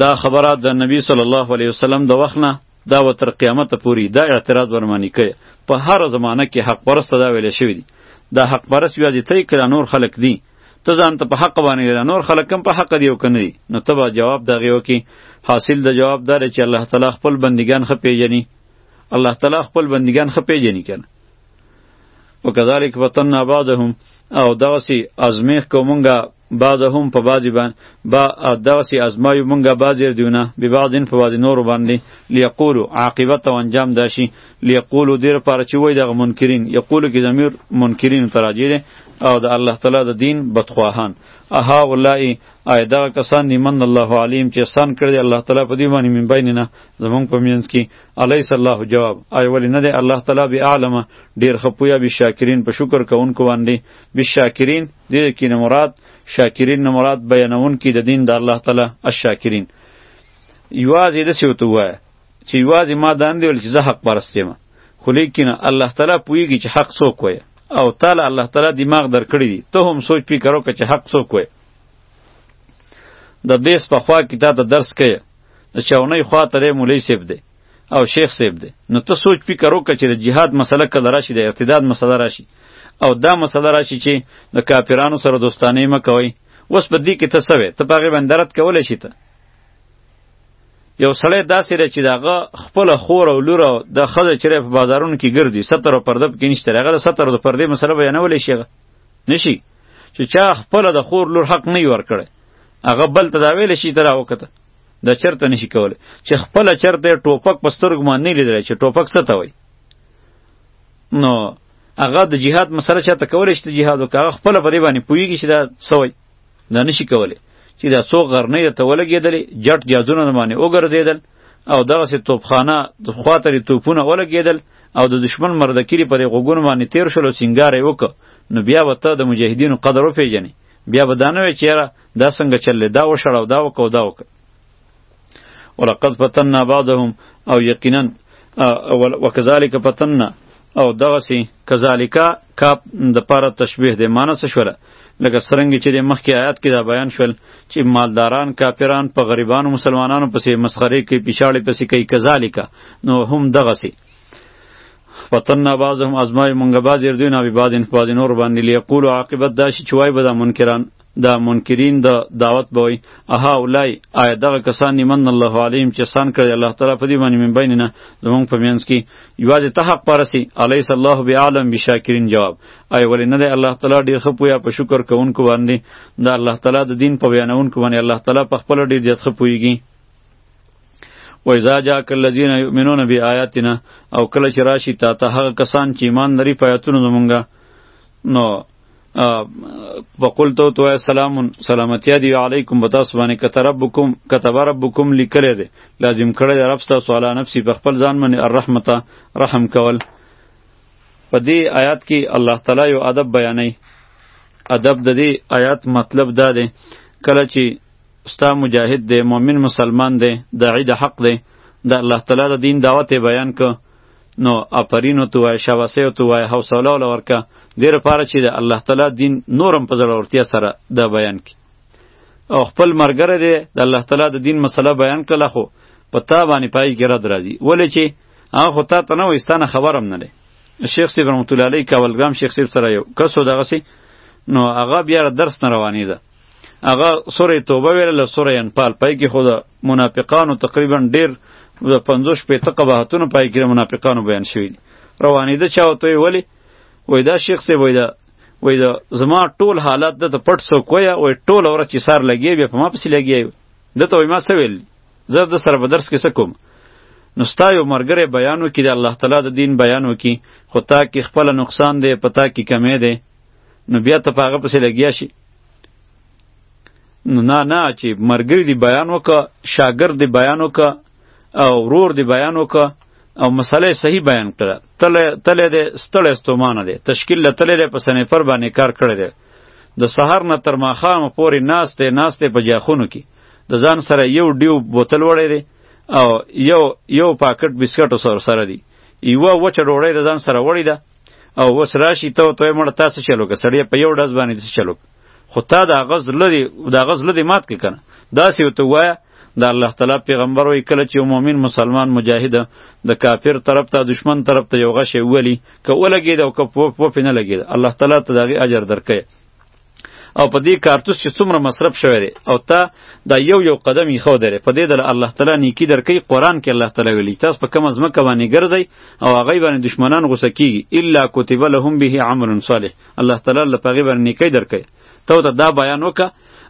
دا خبره د نبی صلی الله علیه وسلم د وخت نه دا و تر قیامت پوری دا اعتراض ورمانی کوي په هر زمانه کې حق پرست دا ویل شوی دی دا حق پرست یوازې ته کړه نور خلق دی ته ځان ته په حق باندې دا نور خلق هم په حق دی او کنه دی نو ته به جواب دا غیو کې حاصل د جواب دار چې الله تعالی خپل بندگان خپې جنی الله تعالی خپل بندگان خپې جنی کنه وکذالک فتننا بعضهم او دغسی ازمیخ کو مونږه بعضهم په بعضی باندې با دغسی ازمایو مونږه بعضی دیونه به بعضین په بعضی نور باندې لیقولو عاقبت او انجام داشي لیقولو دیر پر چې وای دغه منکرین یقولو کې ضمیر منکرین تراجی ده او د الله تعالی د دین بدخواهان اها ولای ای دا کسان نیمن الله علیم چې سان کړی الله تعالی په دې باندې من بیننا زمونږ په مینځ کې الیس الله جواب آیا ولی نه دی الله تعالی بی اعلم ډیر خپویا بی شاکرین په شکر کوونکو باندې بی شاکرین دې کې نه مراد شاکرین نه مراد بیانون کې د دین د الله تعالی الشاکرین یوازې د سیوته وای چې یوازې ما داندې ول چې زه حق پرستیم خو لیکن الله تعالی پویږي چې حق څوک وای او تعالی الله تعالی دماغ درکړی دی ته هم سوچ پی کرو که چې حق څوک وای د بیس په خوا کې تا ته درس کوي د چاونۍ خوا ته دی مولوي صاحب دی او شیخ صاحب دی نو ته سوچ فکر وکړه چې د جهاد مسله کله راشي د ارتداد مسله راشي او دا مسله راشي چې د کافرانو سره دوستانه مه کوئ اوس په دې کې ته څه وې ته په هغې باندې رد کولی شي ته یو سړی داسې دی چې د هغه خپله خور او لور او د ښځه چې په بازارونو کې ګرځي ستر او پرده پکې نشته هغه د ستر او د پردې مسله بیانولی شي هغه نشي چې چا خپله د خور لور حق نه وي ورکړی هغه بل ته دا ویل شي تر وخت د چرته نشي کوله چې خپل چرته ټوپک پسترګ ما نه لیدل چې ټوپک څه ته وای نو هغه د جهاد مسله چاته کولای شي جهاد وکړه خپل په دې باندې پویږي چې دا سوی دا نشي کولای چې دا څو غرنې ته ولګېدلې جټ جادونه باندې وګرځېدل او دغه سي توپخانه د خواتري توپونه ولګېدل او د دشمن مردکری پر غوګونو باندې تیر شول سنگار یې وکړ نو بیا وته د مجاهدینو قدر وپیژني بیا به دا نه وی چیرې دا څنګه چلې دا وشړاو دا وکاو دا وک ولقد فتننا بعضهم او یقینا وکذالک فتننا او دغه سي کذالک کاپ د پاره تشبیه دی معنی څه شوله لکه سرنګ چې د مخکې آیات کې دا بیان شول چې مالداران کافران په غریبانو مسلمانانو پسې مسخره کوي پیشاړې پسې کوي کذالک نو هم دغه سي فتنا بعضهم ازمای مونږ بعض ير دوی نه به بعض ان بعض نور باندې ليقول عاقبت دا شي چې وای به دا منکران دا منکرین د دعوت بوي اها اولای آیا دغه کسان نیمن الله علیم چې سان کړی الله تعالی په دې باندې من بیننا زمونږ په مینس کې یوازې ته حق پرسي الیس الله بعالم بشاکرین جواب آیا ولې نه دی الله تعالی ډیر ښه پویا په شکر کوونکو باندې دا الله تعالی د دین په بیانونکو باندې الله تعالی په خپل ډیر زیات ښه پویږي و اذا جاءك الذين يؤمنون بآياتنا او کله چې راشي تا ته هغه کسان چې ایمان لري په آیاتونو زمونږه نو وقلت تو سلام سلامتی دی علیکم بتا سبحانه کتربکم کتب ربکم لیکل دی لازم کړی رب تاسو علی نفسی په خپل ځان باندې الرحمت رحم کول په دې آیات کې الله تعالی یو ادب بیانوي ادب د دې آیات مطلب دا دی کله چې ستا مجاهد دی مؤمن مسلمان دی داعی د حق دی د الله تعالی د دین دعوت یې بیان که نو آفرین ورته ووایه شاباسي ورته ووایه حوصله وله ورکه دې لپاره چې د الله تعالی دین نور هم په زړورتیا سره دا بیان کړي او خپل ملګری دی د الله تعالی د دین مسله بیان کړله خو په تا باندې پای کې رد راځي ولې چې هغه خو تا ته نه وایي ستا نه خبر هم نه دی شیخ صاحب رحمت الله علیه کاولګرام شیخ صاحب سره یو کس و دغسې نو هغه بیا درس نه روانېده هغه سوره توبه ویله سوره انفال پای کې خو د منافقانو تقریبا ډیر د 50 پیته قباحتونه پای کې منافقانو بیان شوی دي روانې ده چا ته ویلي وای دا شیخ سی وای دا وای دا زما ټول حالات د پټ سو کویا وای ټول ورځ چې سار لګي بیا په ما پسې لګي د ته ما څه ویل زه د سر بدرس کې څه کوم نو ستا یو مرګره بیانو کې د الله تعالی د دین بیانو کې خو تا کې خپل نقصان دی پتا کې کمی دی نو بیا ته په هغه پسې لګیا شي نو نه نه چې مرګري دی بیان وکړه شاګرد دی بیان وکړه او ورور دی بیان وکړه او مسله صحیح بیان کړه تله تله دې ستړې ستومانه دې تشکیل له تله دې په سنفر باندې کار کړی دی د سحر نه تر ماښام پورې ناسته ناسته په جاخونو کې د ځان سره یو ډیو بوتل وړی دی او یو یو پاکټ بسکټو سره سره دی یوه وچه ډوړی د ځان سره وړی ده او اوس راشي ته ته مړ تاسو چلو که سړی په یو ډز باندې څه چلو خو تا دا غز لري دا غز لري مات کې کنه دا سی ته وای دا الله تعالی پیغمبر وی کله چې مؤمن مسلمان مجاهد د کافر طرف ته دشمن طرف ته یو غشې ولی که ولګید او که په پینه لګید الله تعالی ته دغه اجر درکې او په دې کارتوس چې څومره مصرف شوی دی او تا دا یو یو قدم یې خو درې په دې د الله تعالی نیکی درکې قران کې الله تعالی ویلی تاسو په کوم ځمکه باندې ګرځي او هغه باندې دشمنان غوسه کیږي الا کتب لهم به عمل صالح الله تعالی له پغې باندې نیکی درکې ته ته دا بیان وکړه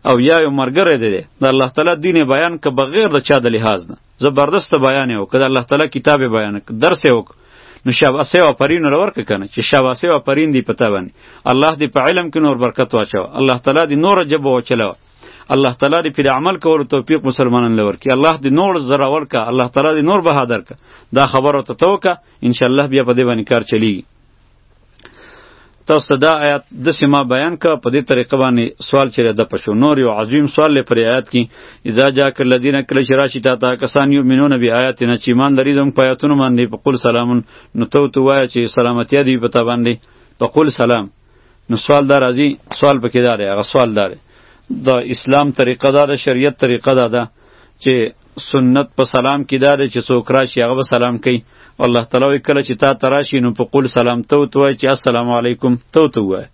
او یا یو مرګره دی د الله تعالی دین بیان که بغیر د چا د لحاظ نه زبردست بیان یو کړه الله تعالی کتاب بیان کړ درس یو نو شاباسه او پرین ورور کنه چې شاباسه او پرین دی پتا باندې الله دې په علم کې نور برکت واچو الله تعالی دې نور جب واچلو الله تعالی دې پر عمل کولو توفیق مسلمانان لور کی الله دې نور زرا ورکا الله تعالی دې نور بهادر کا دا خبره ته توکا ان شاء الله بیا په دې باندې کار چلیږي تاسو ته دا آیات د سما بیان کا په دې طریقه باندې سوال چیرې د پښو نور یو عظیم سوال لې پر آیات کې اذا جاء کل الذين کل شراشی تا تا کسان یو مینون به آیات نه چې ایمان لري زموږ په آیاتونو باندې په قول سلامون نو تو تو وای چې سلامتی دی په تا باندې په قول سلام نو سوال دار ازي سوال پکې دار هغه سوال دار د اسلام طریقه دار شریعت طریقه دار چې سنت په سلام کې دا دی چې څوک راشي هغه به سلام کوي الله تعالی وایي کله چې تا ته راشي نو په قول سلام ته ورته وایي چې السلام علیکم ته ورته ووایه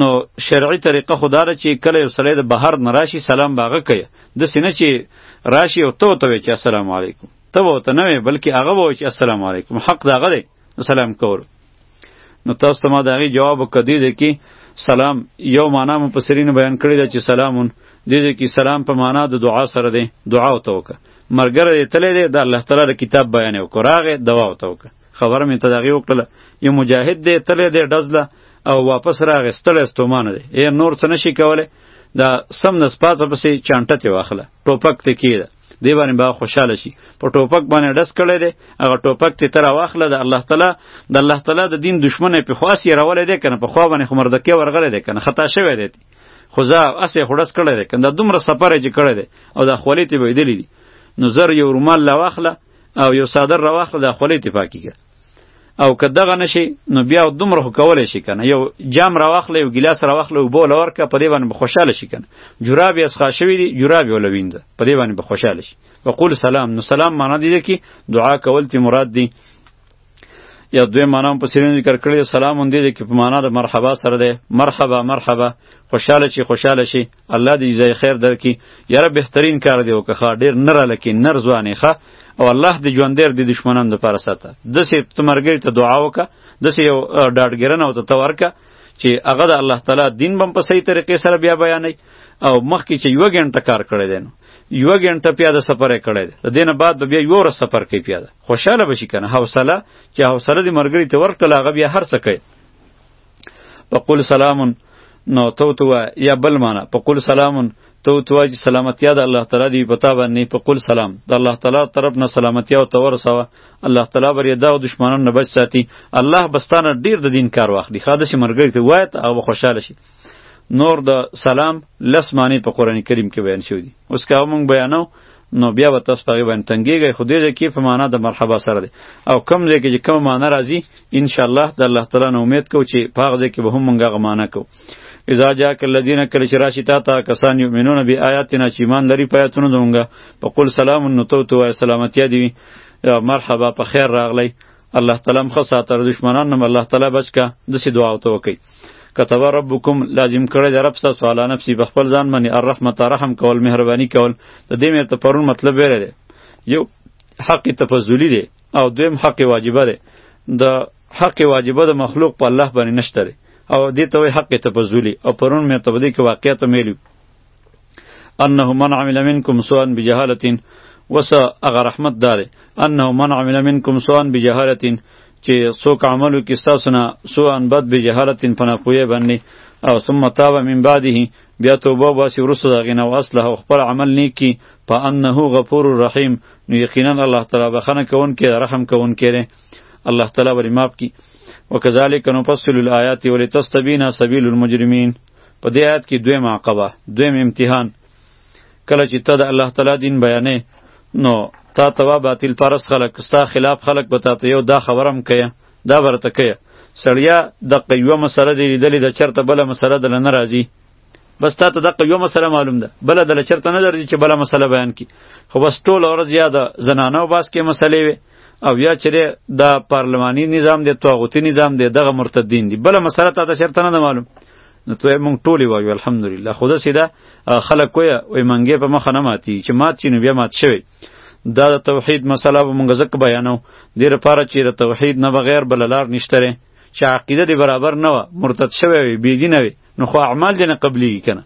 نو شرعي طریقه خو دا ده چې کله یو سړی د بهر نه راشي سلام به هغه کوي داسې نه چې راشي او ته ورته وایي چې السلام علیکم ته به ورته نه وایې بلکې هغه به وایي چې السلام علیکم حق د هغه دی سلام کولو نو تاسو ته ما د هغې جواب وکړه دې ځای کې سلام یو معنا مو په سرینو بیان کړې ده چې سلامون دې ځای کې سلام په معنا د دعا سره دی دعا ورته وکړه ملګری دی تللی دی د الله تعالی د کتاب بیان یې وکړو راغی دوا ورته وکړه خبره مې ته د هغې وکړله یو مجاهد دی تللی دی ډز له او واپس راغی ستړی ستومانه دی یې نور څه نشي کولی دا سم نس پاڅه پسې چانټه تې واخله ټوپک تې کېده دی باندې به خوشاله شي په ټوپک باندې ډس کړی دی هغه ټوپک ته تر واخله د الله تعالی د الله تعالی د دین دشمن په خواس یې راولې دی کنه په خوا باندې خمردکه ورغلې دی کنه خطا شوی دی خو زه اسې خړس کړی دی کنه دومره سفر یې کړی دی او د خولې ته ویدلې دي نو زر یو رومال لا واخله او یو صادر را واخله د خولې ته پاکیږي او که دغه نشي نو بیا دومره خو کولی شي کنه یو جام راواخله یو ګیلاس راواخله اوبه وله ورکه په دې باندې به خوشحاله شي کنه جوراب یې اسخا شوي دي جوراب یې وله وینځه په دې باندې به خوشحاله شي وقول سلام نو سلام معنا دی چې دعا کول تی مراد دی یا دوی معنا هم په سیرین ذکر کړی سلام هم دی چې په معنا د مرحبا سره دی مرحبا مرحبا خوشحاله شي خوشحاله شي الله دې جزای خیر درکې یاره بهترین کار دی وکړه ډیر نر لکه نر ځوانې ښه او الله دې ژوندې دې دشمنان د پاره ساته دسې ته مرګری ته دعا وکړه دسې یو ډاډګرنه او ته تورکه چې هغه د الله تعالی دین بم په صحیح طریقې سره بیا بیانې او مخکې چې یو غنټه کار کړی دی نو یو غنټه پیاده سفر کړی دی د دینه بعد به بیا یو ورځ سفر کوي پیاده خوشاله بشي کنه حوصله چې حوصله دې مرګری ته ورکړه هغه بیا هر څه کوي فقل سلام نو تو تو یا بل معنا فقل سلام تو تو چې سلامتیا د الله تعالی دی پتا باندې فقل سلام د الله تعالی طرف نه سلامتیا او تور سوا الله تعالی بر یدا او دشمنان نه بچ ساتي الله بستانه ډیر د دین کار واخلي خاده شي مرګ ته وایت او خوشاله شي نور د سلام لس معنی په قران کریم کې بیان شوی دی اوس که موږ بیانو نو بیا به تاسو په هغې باندې تنګېږئ خو دې ځای کې په معنا د مرحبا سره دی او کم ځای کې چې کومه معنا راځي انشاءالله د الله تعالی نه امید کوو چې په هغه ځای کې به هم موږ هغه معنا کوو اذا جاءك الذين کله چې راشي تا ته کسان یؤمنون بی آیاتنا چې ایمان لري په آیاتونو زمونږ په قول سلام نو تو تو سلامتیا دی مرحبا په خیر راغلی الله تعالی هم خو ساتر دشمنان هم الله تعالی بچ کا دسی دعا او تو وکي كتب ربكم لازم کړی د رب تاسو علی نفسي په خپل ځان باندې الرحمت رحم کول مهرباني کول د دې مې ته پرون مطلب ویل دی یو حق تفضلی دی او دویم حق واجبه دی د حق واجبه د مخلوق په الله باندې نشته او دې ته وایي حق تفضلی او پرون مې ته بده کې واقعیت مې انه من عمل منکم سوءا بجهالتین وس هغه رحمت داره انه من عمل منکم سوءا بجهالتین چې څوک عملو کې ستاسو نه سوءا بد بجهالتین په ناپوهۍ باندې او ثم تاب من بعده بیا توبه باسي وروسته د هغې نه او اصله او خپل عمل نیک کړي په انه غفور رحیم نو یقینا الله تعالی بخښنه کوونکی رحم کوونکی دی الله تعالی به یې معاف کړي وکذلک نفصل الآیات ولتستبین سبیل المجرمین په دې آیت کې دویم عقبه دویم امتحان کله چې ته د الله تعالی دین بیانې نو تا توا باطل پرس خلق ستا خلاف خلق به تا ته یو دا خبرم کیا دا برته کیا سړیا د قیوه مسله دی لیدلې د چرته بل مسله د نه راځي بس تا ته د قیوه مسله معلوم ده بل د چرته نه درځي چې بل مسله بیان کی خو بس ټول ورځ یا د زنانو باس کې مسلې وي او یا چیرې دا پارلماني نظام دی طاغوتی نظام دی دغه مرتدین دی بل مسله تا ته شرطه نه معلوم نو ته مونږ ټولی وایو الحمدلله خدا سیدا خلک کوی وای منګه په مخه نه ماتی چې مات شي نو بیا مات شوی دا د توحید مسله به مونږ زک بیانو د لپاره چې د توحید نه بغیر بل لار نشته چې عقیده دی برابر نه و مرتد شوی وي بی دین وي نو خو اعمال دې نه قبلی کنه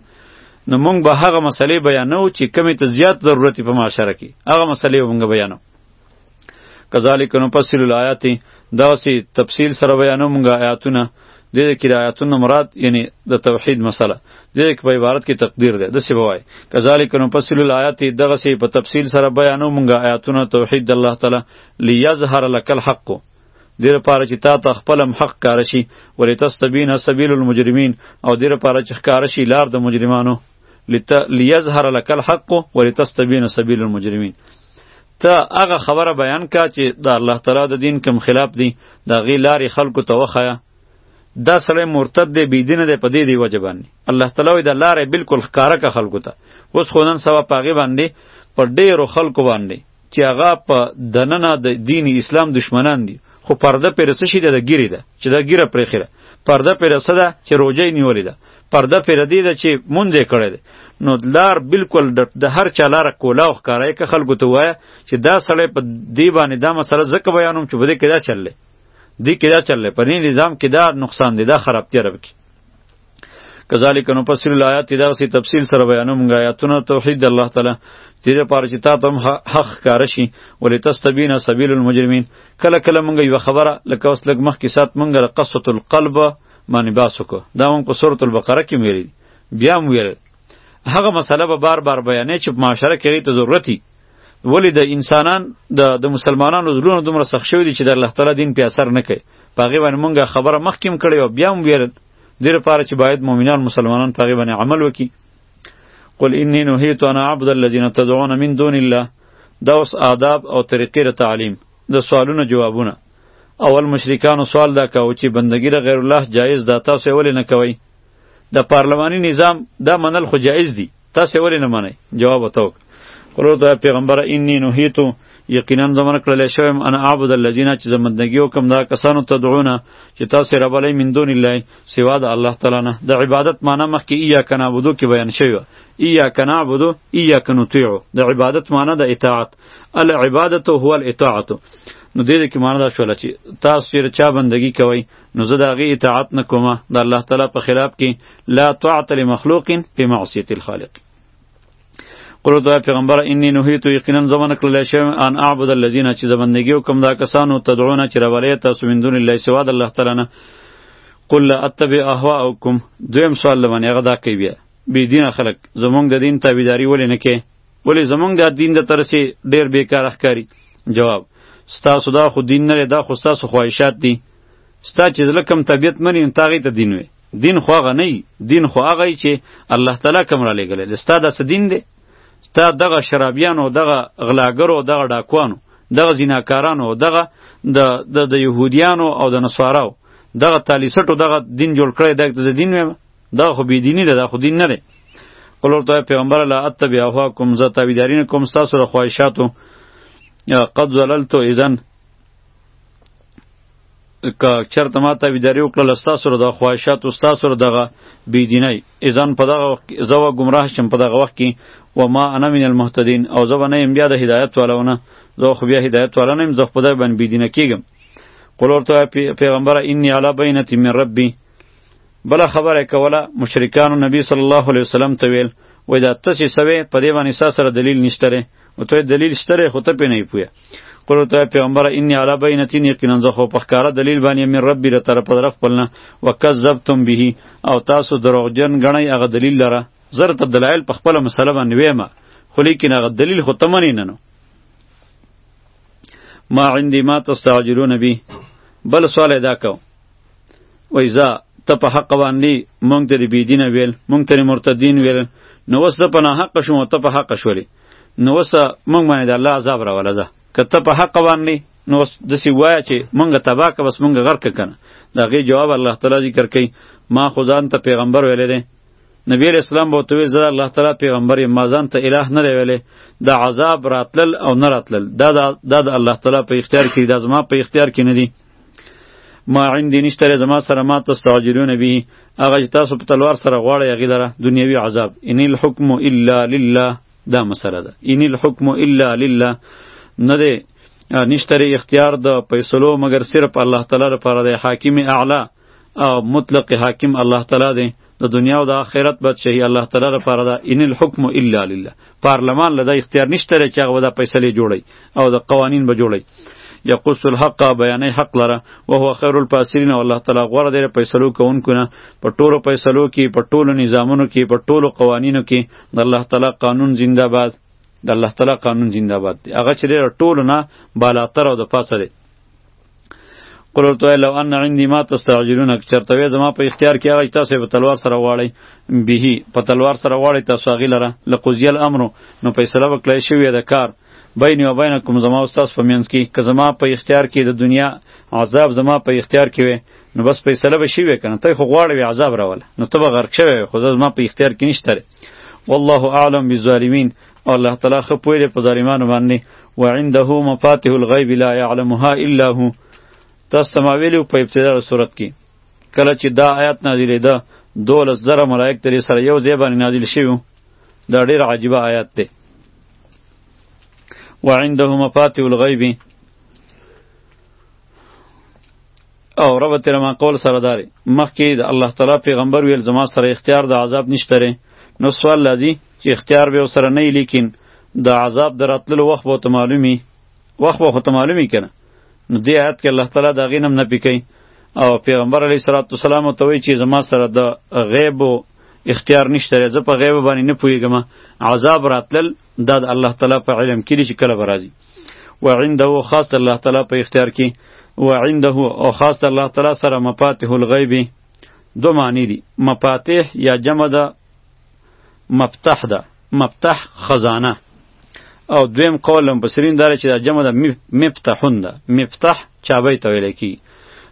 نو مونږ به هغه مسلې بیانو چې کمی ته زیات ضرورت په معاشره کې هغه مسلې مونږ بیانو کذالک نفصل الایات دا سی تفصیل سره بیانو مونږه آیاتونه د دې کې د آیاتونو مراد یعنی د توحید مسله د دې په عبارت کې تقدیر ده د سی بوای کذالک نفصل الایات دغه سی په تفصیل سره بیانو مونږه آیاتونه توحید د الله تعالی لیظهر لك الحق دیر پاره چې تا ته خپلم حق کار شي ولې تستبین سبیل المجرمین او دیر پاره چې ښکار شي لار د مجرمانو لیظهر لک الحق ولتستبین سبیل المجرمین ته هغه خبره بیان کا چې د الله تعالی د دین کوم خلاف دی دا غی لارې خلکو ته وخایا دا سړی مرتد دی بی دین دی په دې دی وجه باندې الله تعالی دا لارې بالکل ښکارا کا خلکو ته اوس خو نن سبا پاغي باندې پر ډیرو خلکو باندې چې هغه په دننه د دین اسلام دشمنان دي خو پرده پر څه شي د ګیری ده چې دا ګیره پرې خره پرده پر څه ده چې روزه نیولې ده پرده پر دې ده چې مونږ یې کړې ده نو لار بالکل د هر چا لار کولا او ښکارای که خلکو ته وایي چې دا سړی په دې باندې دا مسله ځکه بیانوم چې بده کې دا چللې دې کې دا چللې په دې نظام کې دا نقصان دی دا خرابتیا رب کې کذالک نو پسل الایات دا سی تفصیل سره بیانوم غایاتونه توحید د الله تعالی دې لپاره چې تا ته هم حق ښکاره شي ولې تستبین سبیل المجرمین کله کله مونږ یو خبره لکه اوس لږ مخکې سات مونږ قصه القلب باندې باس وکړو دا مونږ په سورۃ البقره کې ویلي بیا هم ویل هغه مسله به بار بار بیانې چې په معاشره کې ته ضرورتي ولی د انسانان د د مسلمانانو زړونه دومره سخت شوی دي چې د الله تعالی دین په اثر نه کوي په هغې باندې مونږ خبره مخکې هم کړې او بیا هم ویل دې لپاره چې باید مؤمنان مسلمانان په هغې باندې عمل وکړي قل انی نهیت انا عبد الذین تدعون من دون الله دا اوس آداب او طریقې د تعلیم د سوالونو جوابونه اول مشرکانو سوال دا کاوه چې بندګی د غیر الله جایز ده تاسو یې ولې نه کوئ د پارلماني نظام دا منل خو جایز دي تاسو ولې نه منئ جواب وته وکړه قلو ته پیغمبر انی نهیتو یقینا زمانه کړل شوم انا اعبد الذین چې زمندګي وکم دا کسانو تدعونه چې تاسو رب علی من دون الله سوا د الله تعالی نه د عبادت معنی مخکې ایا کنا بودو کې بیان شوی ایا کنا بودو ایا کنو تیعو د عبادت معنی د اطاعت العبادت هو الاطاعت نو دې کې معنی دا شول چې تاسو چیرې چا بندگی کوئ نو زه د هغې اطاعت نه کوم د الله تعالی په خلاف کې لا طاعت لمخلوق په معصیت الخالق قل تو پیغمبر انی نهیت یقینا زمن کړل شم ان اعبد الذین چې زبندگی وکم دا کسانو تدعون چې راولې تاسو من دون الله سوا د الله تعالی نه قل لا اتبع اهواءکم دویم سوال لمن هغه دا کوي بی دین خلق زمونږ د دین تابعداري ولې نه کې ولی زمونږ دا دین د ترسه ډیر بیکار ښکاری جواب ستاسو دا خو دین نه دا خو ستاسو خواهشات دي ستا چې لکم طبیعت منی نو تاغی ته دین وي دین خو هغه نه دین خو هغه چې الله تعالی کوم را لګل ستا دا څه دین دی ستا دغه شرابیانو دغه غلاګرو دغه ډاکوانو دغه زیناکارانو دغه د د يهودیانو او د نصاراو دغه تالیسټو دغه دین جوړ کړی دغه دین ویم دا خو بی دینی ده دا خو دین نه ده قل ورته پیغمبر لا اتبع اهواکم زه تابعداري نه کوم ستاسو له خواهشاتو قد زللت اذن که چرته ما تابعداري وکړله ستاسو له دغه خواهشاتو ستاسو له دغه بېدینۍ اذن په دغه وخت کې زه به ګمراه شم په دغه وخت کې و ما انا من المهتدین او زه به نه یم بیا د هدایت والاونه زه خو بیا هدایت والا نه یم زه خو په دغه باندې بېدینه کېږم قل ورته پیغمبره انی علی بینة من ربی بله خبره یې کوله مشرکانو نبی صلی الله علیه وسلم ته ویل وای دا ته چې سوې په دې باندې ستا سره دلیل نشته دی او ته دلیل شته دی خو ته پې نه یې پوهه قل ته پیغمبره انی علی بینتین یقینا زه خو په ښکاره دلیل باندې من ربی له طرفه در خپل نه وکذبتم به او تاسو دروغجن ګڼئ هغه دلیل لره زر ته دلایل په خپله مسله باندې ویم خو لیکن هغه دلیل خو ته منې نه نو ما عندي ما تستعجلون به بل سوال ادا کوم وای زه ته په حق باندې مونږ ته بی دینه ویل مونږ ته مرتدین ویل نو وس ته په نه حق شوم ته په حق شولې نو وس مونږ باندې د الله عذاب را ولزه که ته په حق باندې نو وس د سی وای چې مونږ تبا که بس مونږ غرق کنه دا غي جواب الله تعالی ذکر کوي ما خو ځان ته پیغمبر ویلې ده نبی علیہ السلام به توی زړه الله تعالی پیغمبر یې ما ځان ته الہ نه ویلې دا عذاب راتلل او نه راتلل دا دا د الله تعالی په اختیار کې دا زما په اختیار کې نه دي ما عندي نشته لري زما سره ما تستعجلون به هغه چې تاسو په تلوار سره غواړی هغې لره دنیوي عذاب ان الحکم الا لله دا مسله ده ان الحکم الا لله نه دی نشته اختیار د فیصلو مګر صرف الله تعالی لپاره دی حاکم اعلی او مطلق حاکم الله تعالی دی د دنیا او د آخرت بادشاہي الله تعالی لپاره ده ان الحکم الا لله پارلمان لدا اختیار نشته لري چې هغه د فیصلې جوړي او د قوانین به جوړي یقص الحق بیانې حق لره او هو خیر الفاسرین الله تعالی غوړه دې فیصلو کوونکو نه په ټولو فیصلو کې په ټولو نظامونو کې په ټولو قوانینو کې د الله تعالی قانون زنده باد د الله تعالی قانون زنده باد هغه چې ټولو نه بالاتر او د پاسه قل ورته لو ان عندي ما تستعجلون چرته وې زما په اختیار کې هغه تاسو په تلوار سره واړی به په تلوار سره واړی تاسو هغه لره لقضی الامر نو فیصله وکړی شوې ده کار بین و بینکم زما استاد په منځ کې که زما په اختیار کې د دنیا عذاب زما په اختیار کې وي نو بس فیصله به شي وي کنه ته خو غواړې عذاب راول نو ته به غرق شوی خو زما په اختیار کې نشته والله اعلم بالظالمین او الله تعالی خو پوی دی په ظالمانو باندې وعنده مفاتيح الغیب لا يعلمها الا هو تاسو ته ما ویلو په ابتدا د صورت کې کله چې دا آیات نازلې ده دولس زره ملائک ترې سره یو ځای باندې نازل شوي دا ډېر عجیبه آیات دی وعنده مفاتيح الغیب او رب تیر ما قول سره داري مخکې د الله تعالی پیغمبر ویل زما سره اختیار د عذاب نشته نو سوال لازم چې اختیار به سره نه لیکین د عذاب دراتلو وخت به ته معلومی وخت به ته معلومی کنه نو دې آیات کې الله تعالی دا غینم نه پکې او پیغمبر علی صلوات والسلام ته وی چې زما سره د غیب اختیار نشته زه په غیب باندې نه پویګم عذاب راتلل دا د الله تعالی په علم کې چې کله برازي و عنده خاص الله تعالی په اختیار کې و عنده او خاص الله تعالی سره مفاتيح الغیب دو معنی دي مفاتيح یا جمع ده مفتح ده مفتح خزانه او دویم قول هم بسرین داره چې دا جمع ده مفتحون ده مفتح چابی ته ویل کی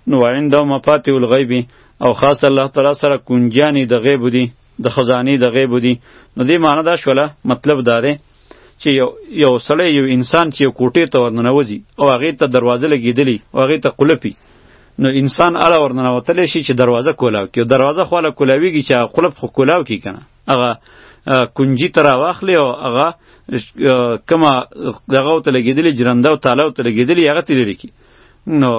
نو عنده مفاتیح الغیب او خاص الله تعالی سره کنجانی د غیب دی د خزانی د غیب دی نو دې معنی دا شوله مطلب دا دی چې یو یو سړی یو انسان چې کوټې ته ورننوځي او هغې ته دروازه لګېدلی او هغې ته قلفي نو انسان اړه ورننوتلی شي چې دروازه کولاو کړي دروازه خو هله کولاویږي چې هغه قلف خو کولاو کړي که نه هغه کنجي ته راواخلي او هغه کومه دغه ورته لګېدلې جرنده او تاله ورته لګېدلې هغه ترې لرې کړي نو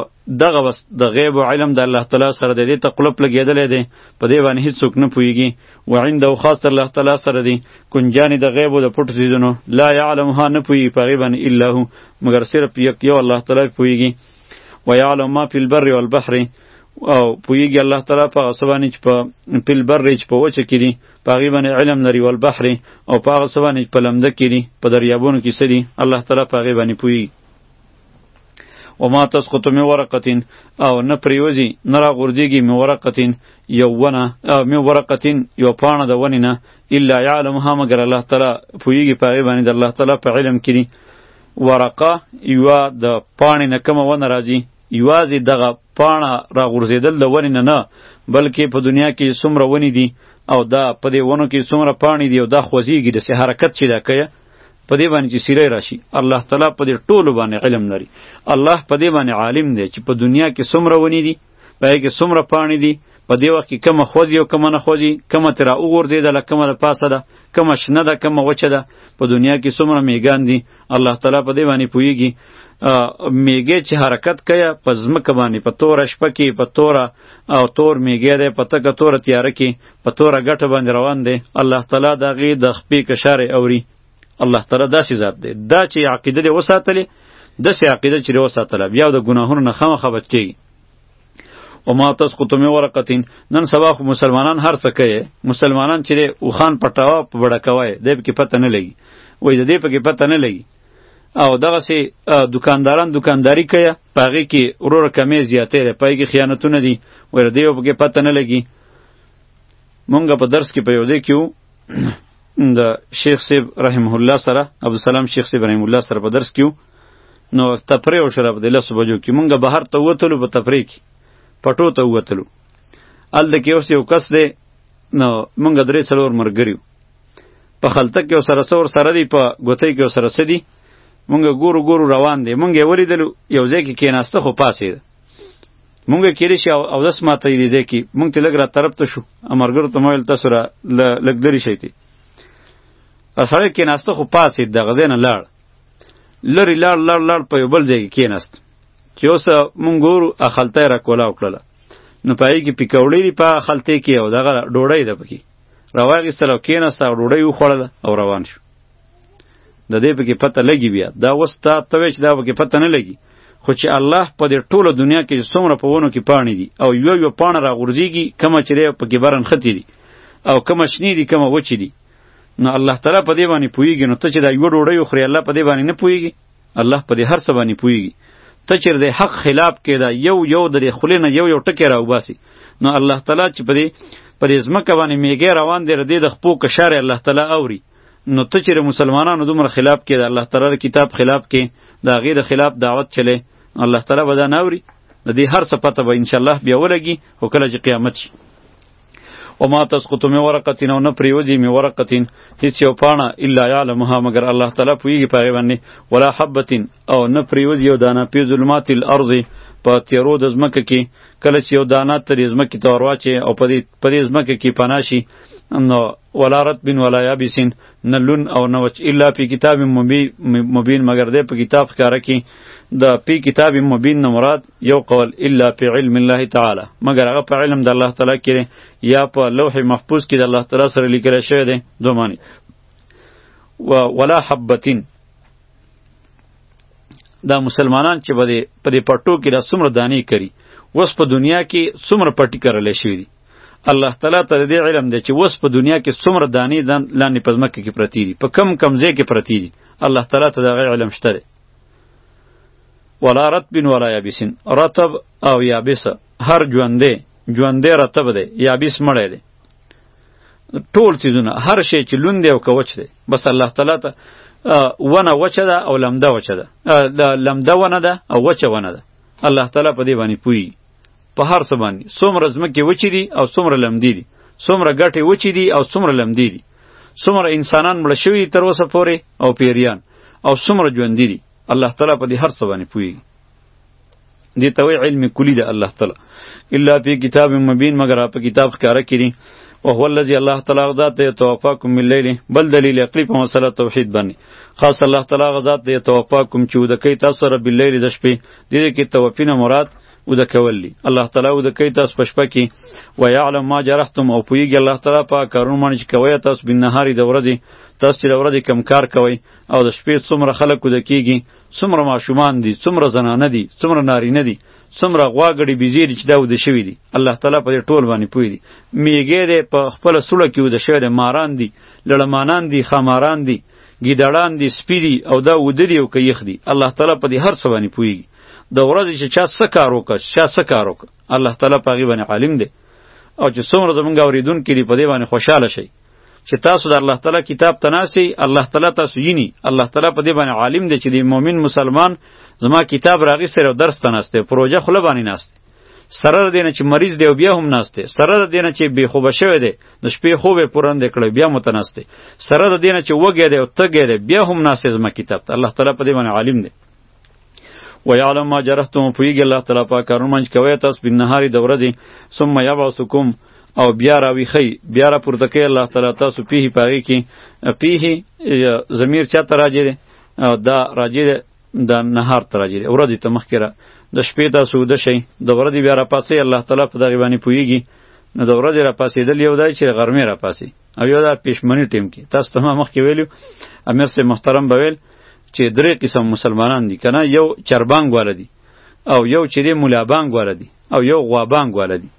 دغه بس د غیب او علم د الله تعالی سره د دې ته قلوب لګېدلی دی په دې باندې هیڅوک نه پوهېږي و عنده خاص تر الله تعالی سره دی کنجانې د غیب او د پټو څیزونو لا یعلمها نه پوهېږي په هغې باندې الا هو مګر صرف یک یو الله تعالی پوهېږي و یعلم ما فی البر والبحر او پویږي الله تعالی په غصبانی چې په پل بر چې په وچه کې دي په غي باندې علم لري ول بحر او په غصبانی په لمده کې دي په دریابونو کې سړي الله تعالی په غي باندې پویږي و ما تسقط من ورقتین او نه پریوزی نه را غورځیږي من ورقتین یو ونه او من ورقتین یو پاڼه د ونې نه الا یعلمها مگر الله تعالی پویږي په غي باندې د الله تعالی په علم کې دي ورقه یوا د پاڼې نه کومه ونه راځي یوازې دغه پاڼه راغورځېدل د ونې نه نه بلکې په دنیا کې څومره ونې دي او دا په دې ونو کې څومره پاڼې دي او دا خوځېږي داسې حرکت چې دا کوي په دې باندې چې سیری راشي الله تعالی په دې ټولو باندې علم لري الله په دې باندې عالم دی چې په دنیا کې څومره ونې دي په هغې کې څومره پاڼې دي په دې وخت کې کومه خوځي او کومه نه خوځي کومه ترې راوغورځېدله کومه له پاسه ده کومه شنه ده کومه وچه ده په دنیا کې څومره میږان دي الله تعالی په دې باندې پوهېږي میږی چې حرکت کوي په ځمکه باندې په توره شپه کې په توره او تور میږی دی په تکه توره تیاره کې په توره ګټه باندې روان دی الله تعالی د هغې د خپې کشارې اوري الله تعالی داسې ذات دی دا چې عقیده دې وساتلې داسې عقیده چې وساتله بیا د ګناهونو نه خامخا بچ کېږي او ما تسقط من ورقتین نن سبا خو مسلمانان هر څه کوي مسلمانان چې او خان پټاوه په بڑا کوي د په کې پته نه لګي وای د دې په کې پته نه لګي او دغه سي دکانداران دکانداری کوي پاغي کې ورور کمې زیاتې لري پای کې خیانتونه دي ور دې په کې پته نه لګي مونږ په درس کې په یو دې کې د شیخ صاحب رحمه الله سره عبدالسلام شیخ صاحب رحمه الله سره په درس کیو نو تفریح او شراب د لس بجو کې مونږ بهر ته وتلو په تفریح کې پټو ته وتلو ال د کې اوس یو کس دی نو مونږ درې څلور مرګریو په خلطه کې سره څور سره دی په ګوتې کې سره سدي مونږ ګورو ګورو روان دی مونږ یې ولیدلو یو ځای کې کیناسته خو پاسې مونږ کېدې شي او او داس ماته دې ځای کې مونږ ته لګ را طرف ته شو امرګر ته مویل تاسو را لګ لري شي ته اسره کې ناسته خو پاسې د غزین لاړ لری لاړ لاړ لاړ په بل ځای کې ناست چې اوس مونږ ګورو اخلته را کولا وکړه نو پای کې پکوړې دی په اخلته کې او دغه ډوړې ده پکې راوغې سره کې ناسته ډوړې وخوړه او روان شو د دې پکې پته لګي بیا دا وس تا ته وچ دا پکې پته نه لګي خو چې الله په دې ټوله دنیا کې څومره په ونو کې پانی دي او یو یو پانه را غورځيږي کما چې لري پکې برن ختی دي او کما شنی دي کما وچی دي نو الله تعالی په دې باندې پویږي نو ته چې دا یو ډوډۍ خوري الله په دې باندې نه پویږي الله په دې هر څه باندې پوهیږي ته چیر د حق خلاف کې دا یو یو د خولې نه یو یو ټکی راوباسي نو الله تعالی چې په دې په دې ځمکه باندې میږی روان دی ردې د خپو کشار الله تعالی اوري نو ته چیر مسلمانانو دومره خلاف کې دا الله تعالی کتاب خلاف کې دا غیر خلاف دعوت چلے الله تعالی به دا ناوري د دې هر څه پته به ان شاء الله بیا ولګي او کله چې قیامت شي و ما تسقط من ورقه او نه پریوزی می ورقه هیڅ یو پاڼه الا یعلمها مگر الله تعالی پویږي پاغه باندې ولا حبه او نه پریوزی یو دانه پی ظلمات الارض په تیرو د زمکه کې کله چې یو دانه تر زمکه ته ورواچي او په دې په دې زمکه کې پناشي نو ولا رتبین ولا یابسین نه لون او نه وچ الا په کتاب مبین مگر ده په کتاب ښکاره کې د په کتاب مبین نه مراد یو قول الا په علم الله تعالی مگر هغه په علم د الله تعالی کې یا په لوح محفوظ کې د الله تعالی سره لیکل شوی دی دوه معنی و ولا حبتین دا مسلمانان چې په دې پټو کې د څومره دانی کری وس په دنیا کې څومره پټی کرل شوی دی الله تعالی ته دې علم دی چې وس په دنیا کې څومره دانی دان لاندې پزمکه کې پرتی دي په کم کم ځای کې پرتی دي الله تعالی ته دغه علم شته دی ولا رتب ولا یابسین رتب او یابس هر ژوندې ژوندې رتب دی یابس مړی دی ټول چیزونه هر شی چې لوند او کوچ دی بس الله تعالی ته ونه وچه ده او لمده وچه ده لمده ونه ده او وچه ونه ده الله تعالی په دې باندې پوي په هر څه باندې څومره ځمکې وچې دي او څومره لمدې دي څومره ګټې وچې دي او څومره لمدې دي څومره انسانان مړه شوي دي تر اوسه پورې او پیریان او څومره ژوندي دي الله تعالی په دې هر څه باندې پوهېږي دې ته وایي علم کلي ده الله تعالی الا فی کتاب مبین مګر په کتاب ښکاره کړي او هو الذی الله تعالی غزاد ته توفاکم من لیل بل دلیل عقلی په مسله توحید باندې خاص الله تعالی غزاد ته توفاکم چې ودکې تاسو رب الليل د شپې دې کې توفینه مراد او د کول دي الله تعالی او د کوي تاسو په شپه کې و يعلم ما جرحتم او پویږي الله تعالی په کارونو باندې چې کوي تاسو بن نهاري د ورځې تاسو چې د ورځې کم کار کوي او د شپې څومره خلک د کیږي څومره ماشومان دي څومره زنانه دي څومره نارینه دي څومره غواګړي بيزي دي چې دا ود شوی دي الله تعالی په دې ټول باندې پوي دي میګه دې په خپل سوله کې ود شوی دي ماران دي لړمانان دي خماران دي ګیدړان دي سپی دي او دا ودري او کیخ دي الله تعالی په دې هر څه باندې پوي د ورځې چې چا څه کار وکړ چا څه کار وکړ الله تعالی په هغې باندې عالم دی او چې څومره زمونږ اورېدونکي دي په دې باندې خوشحاله شئ چې تاسو د الله تعالی کتاب ته ناسي الله تعالی تاسو یینی الله تعالی په دې باندې عالم دی چې د مؤمن مسلمان زما کتاب راغی سره درس ته ناسته پروژه خله باندې ناسته سره د دینه چې مریض دی او بیا هم ناسته سره د دینه چې بې خوبه شوی دی د شپې خوب یې پوره نه کړی بیا متناسته سره د دینه چې وږی دی او تږی دی بیا هم ناسته زما کتاب ته الله تعالی په دې باندې عالم دی و یعلم ما جرحتم پویږي الله تعالی پاک کارون منج کوي تاسو بن نهاری د ورځې ثم یبعثکم او بیا راویخی بیا را پورته کوي الله تعالی تاسو پیه پاږي کې پیه ضمیر چا ته راځي دا راځي د نهار ته راځي ورځې ته مخکې را د شپې تاسو د شي د ورځې بیا را پاسې الله تعالی په دغه باندې پویږي نو د ورځې را پاسېدل یو دی چې غرمې را پاسې او یو دا پښمنی ټیم کې تاسو ته ما مخکې ویلو امیر سه محترم بویل چې درې قسم مسلمانان دي کنه یو چربانګ والا دي او یو چې دی مولابانګ والا دي او یو غوابانګ والا دي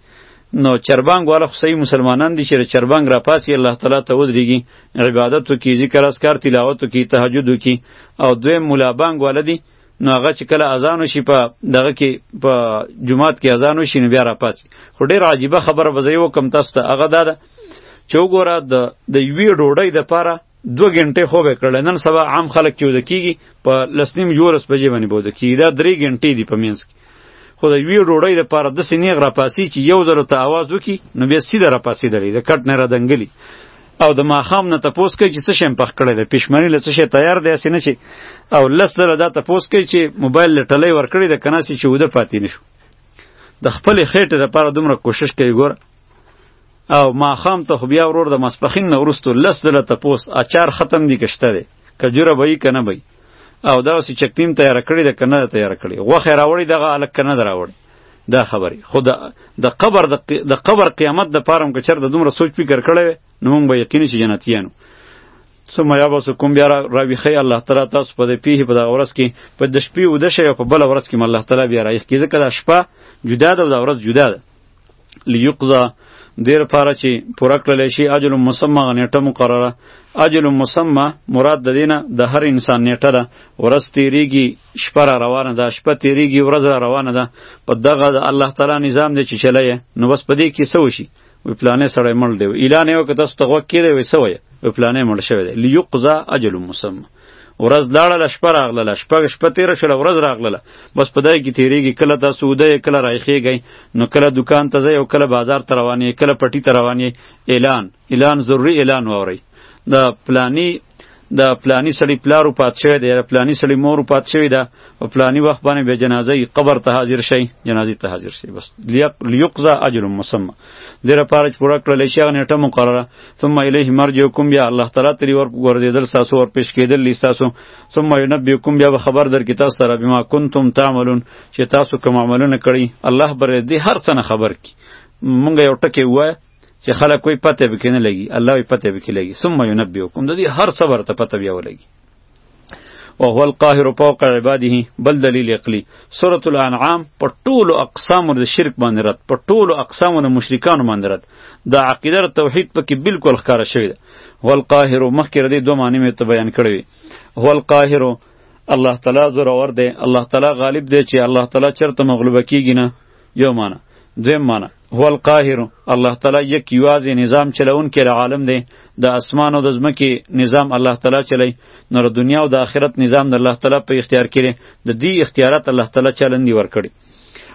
نو چربانګ والا خو صحیح مسلمانان دي چې چربانګ را پاسي الله تعالی ته ودرېږي عبادت وکړي ذکر اذکار تلاوت وکړي تهجد وکړي او دویم مولابانګ والا دي نو هغه چې کله اذان وشي په دغه کې په جمعات کې اذان وشي نو بیا را پاسي خو ډېر عجیبه خبره به زه یې وکړم تاسو ته هغه دا ده چې وګوره د د یوې ډوډۍ دپاره دو غنټې خوب کړل نن سبا عام خلک کې ود کیږي په لسنیم یورس بجې باندې بود کیږي دا درې غنټې دی په مینس کې خو د وی ډوړې د پاره د سینې غرا پاسي چې یو زره ته आवाज وکي نو بیا سیده را پاسي درې د کټ نه را دنګلی او د ماخام نه تپوس کوي چې څه شم پخ کړی دی پښمنی له څه شي تیار دی اسې نه چې او لس زره دا تپوس کوي چې موبایل لټلې ور کړی د کناسي چې وده پاتې نشو د خپل خېټه لپاره دومره کوشش کوي ګور او ماخام ته خو بیا ورور د مسپخین نه ورستو لس دله تپوس اچار ختم دی کشته دی کجوره به کنه به او دا سی چکتیم تیار کړی د کنه تیار کړی غوخه راوړی دغه الک کنه دراوړی دا خبره خو د قبر د قبر قیامت د پارم که چر د دومره سوچ فکر کړی نو مونږ به یقیني چې جنتیانو ثم یبسکم بیا راویخی الله تعالی تاسو په دې پیه په دغه ورځ کې په د شپې او د شې په بل ورځ کې الله تعالی بیا رايخ کیږي کله شپه جدا ده او د ورځ جدا ده لیقضا دیر پاره چې پوره کړل شي اجل مسمى غنیټه مقرره اجل مسمى مراد د دینه د هر انسان نیټه ده ورځ تیریږي شپه را روانه ده شپه تیریږي ورځ را روانه ده په دغه د الله تعالی نظام دی چې چلی نو بس په دې کې څه وشي وی پلانې سړی مړ دی اعلان یې وکړ تاسو ته غوږ کېدی وی څه وایه وی پلانې مړ شوی دی لیقضا اجل مسمى ورځ لاړله شپه راغله شپږ شپه تیره شوله ورځ راغله بس په دای کې تیریږي کله تاسو ودی کله راخیږئ نو کله دکان ته ځئ او کله بازار ته روانې کله پټی ته روانې اعلان اعلان ضروری اعلان واورئ د پلانی د پلانی سړی پلارو پات شوی دی پلانی سړی مورو پات شوی ده او پلانی وخت باندې به جنازه قبر ته حاضر شي جنازې ته حاضر شي بس لیقضا اجل مسمى دې لپاره چې پوره کړل شي هغه نیټه مقرره ثم الیه مرجعکم بیا الله تعالی تری ور ورزیدل تاسو ور پیش کېدل لیستاسو ثم ینبئکم بیا به خبر در کې تاسو سره بما کنتم تعملون چې تاسو کوم عملونه کړی الله بر دې هر څه خبر کی مونږ یو ټکی وای چې خلک کوئی پته به کې نه لګي الله یې پته به کې لګي ثم ینبئکم د دې هر څه ورته پته بیا ولګي او هو القاهر فوق عباده بل دلیل عقلی سوره الانعام په ټولو اقسامو د شرک باندې رد په ټولو اقسامو د مشرکانو باندې رد د عقیده توحید پکې بالکل ښکاره شوی ده هو القاهر مخکې ردی دوه معنی مې ته بیان کړې وي هو القاهر الله تعالی زورور دی الله تعالی غالب دی چې الله تعالی چرته مغلوبه کیږي نه یو معنی دویم معنی هو القاهر الله تعالی یک یوازې نظام چلونکی له عالم دی د اسمان او د ځمکې نظام الله تعالی چلی نو د دنیا او د آخرت نظام د الله تعالی په اختیار کې دی د دې اختیارات الله تعالی چلندی ورکړي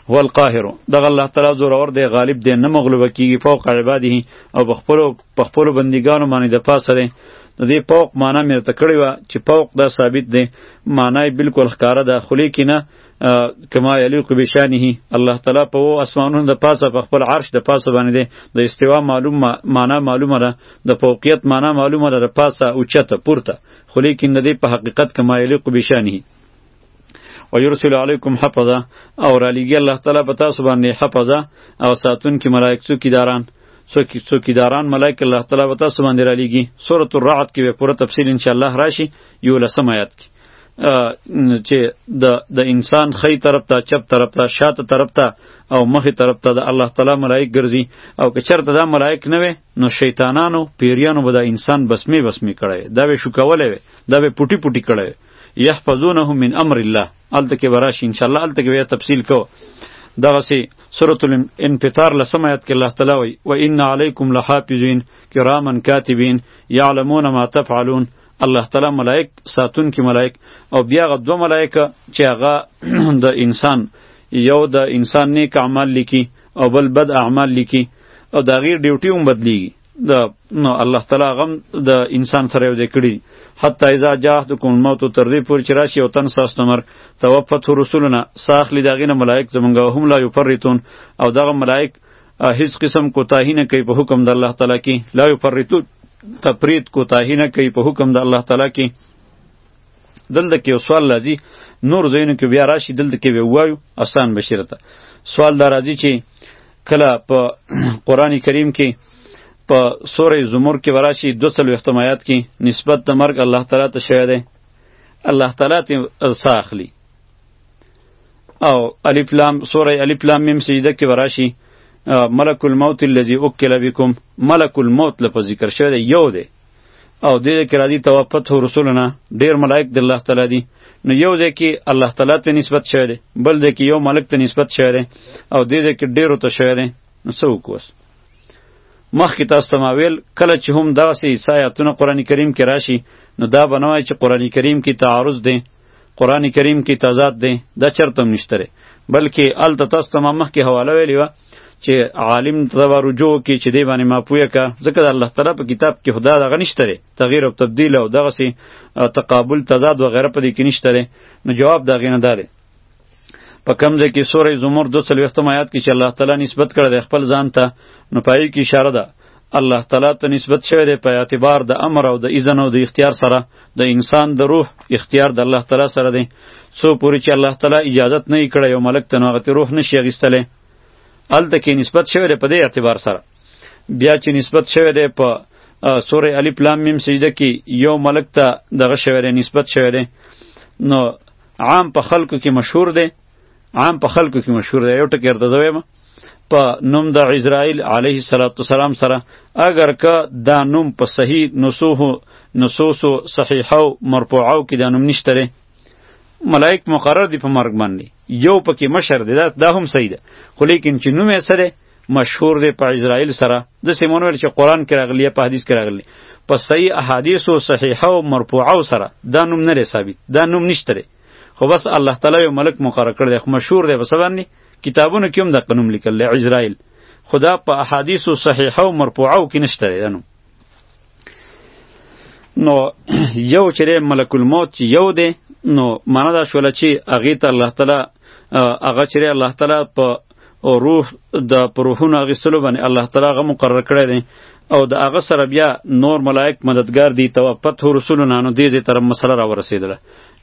هو القاهر دغه الله تعالی زورور دی غالب دی نه مغلوبه کیږي فوق عباده او په خپلو په خپلو بندګانو باندې د پاسه دی د دې فوق معنی مې ورته کړې وه چې فوق دا ثابت دی معنی یې بلکل ښکاره ده خولې کې نه کما یلیق بشانه الله تعالی په وو اسمانونو د پاسه په خپل عرش د پاسه باندې دی د استوا معلوم معنا معلومه ده د فوقیت معنا معلومه ده د پاسه او چته پورته خو لیکن د دې په حقیقت کما یلیق بشانه و یرسل علیکم حفظه او را لګي الله تعالی په تاسو باندې حفظه او ساتون کې ملائک څو کیداران څوک څوک داران ملائک الله تعالی وتعالى سبحانه را لګي سورۃ الرعد کې به پوره تفصیل ان شاء الله راشي یو لسم آیات کې چې د د انسان خی طرف ته چپ طرف ته شاته طرف ته او مخې طرف ته د الله تعالی ملائک ګرځي او که چرته دا ملائک نه وي نو شیطانانو پیریانو به د انسان بسمه بسمه کړي دا به شو کولای وي دا به پټي پټي کړي یحفظونه من امر الله الته کې براش ان شاء الله الته کې به تفصیل کو دغه سي سورۃ الانفطار لسم آیات کې الله تعالی وی و ان علیکم لحافظین کراما کاتبین یعلمون ما تفعلون الله تعالی ملائک ساتون کې ملائک او بیا غ دوه ملائک چې هغه د انسان یو د انسان نیک اعمال لیکي او بل بد اعمال لیکي او دا غیر ډیوټي هم بدلیږي د نو الله تعالی غم د انسان سره یو ذکرې حتی اذا جاهد کوم موت تر دې پور چې راشي او تن ساس تمر توفت رسولنا ساخلی داغینه ملائک زمونږ هم لا یفرتون او دغه ملائک هیڅ قسم کوتاهی نه کوي په حکم د الله تعالی کې لا یفرطو تفرید کوتاهی نه کوي په حکم د الله تعالی کې دلته کې سوال لازی نور زینو کې بیا راشي دلته کې وی وایو آسان بشیرته سوال دا راځي چې کله په قران کریم کې په سوره زمر کې وراشي 200 احتمایات کې نسبت د مرګ الله تعالی ته شوی دی الله تعالی ته ساخلی او الف لام سوره الف لام میم سجده کې وراشي ملک الموت الذي وکل بكم ملک الموت لپاره ذکر شوی دی یو دی او دې کې راځي توفته رسولنا ډیر ملائک د الله تعالی دی نو یو ځای کې الله تعالی ته نسبت شوی دی بل ځای کې یو ملک ته نسبت شوی دی او دې ځای کې ډیرو ته شوی دی نو څه وکوس مخکې تاسو ته ما ویل کله چې هم دغسې سایاتونه قرآن کریم کې راشي نو دا به نه وایي چې قرآن کریم کې تعارض دی قران کریم کې تضاد دی دا چرته هم نشته بلکې الته تاسو ته ما مخکې حواله ویلې وه چې عالم ته به رجوع وکړي چې دی باندې ما پوهه که ځکه د الله تعالی په کتاب کې خدا دغه نشته دی تغییر او تبدیل او دغسې تقابل تضاد وغیره په دې کې نشته دی نو جواب د هغې نه دا دی په کوم ځای کې سورې زمر 240 آیات کې چې الله تعالی نسبت کړی دی خپل ځان ته نو پای کې اشاره ده الله تعالی ته نسبت شوی دی په اعتبار د امر او د اذن او د اختیار سره د انسان د روح اختیار د الله تعالی سره دی څو پوری چې الله تعالی اجازت نه کړی یو ملک ته نوغه روح نشي غستله الته کې نسبت شوی دی په دې اعتبار سره بیا چې نسبت شوی دی په سوره الف لام میم سجده کې یو ملک ته دغه شوی دی نسبت شوی دی نو عام په خلکو کې مشهور دی عام په خلکو کې مشهور دی یو ټکی ورته زویم په نوم د اسرائیل علیه السلام سره اگر که دا نوم په صحیح نصوح نصوص صحیحه او مرفوعه کې دا نوم نشته لري ملائک مقرر دي په مرګ باندې یو پکې مشر دی دا هم صحیح ده خو لیکن چې نوم یې سره مشهور دی په اسرائیل سره د سیمون ویل چې قران کې راغلی په حدیث کې راغلی په صحیح احادیث او صحیحه او مرفوعه سره دا نوم نه ثابت دا نوم نشته دی خو بس الله تعالی یو ملک مقرر کړ دی مشهور دی په سبب نه کتابونو کې هم د قانون لیکل دی اسرائیل خدا په احادیث صحیحه او مرفوعه کې نشته دی دا نوم نو یو چې ملک الموت چې یو دی نو معنا دا شوله چې هغې ته الله تعالی هغه چې الله تعالی په روح د په روحونو اخیستلو باندې الله تعالی هغه مقرر کړی دی او د هغه سره بیا نور ملائک مددګار دي توفت رسولنا نو دې دې تر مسله را ورسېدله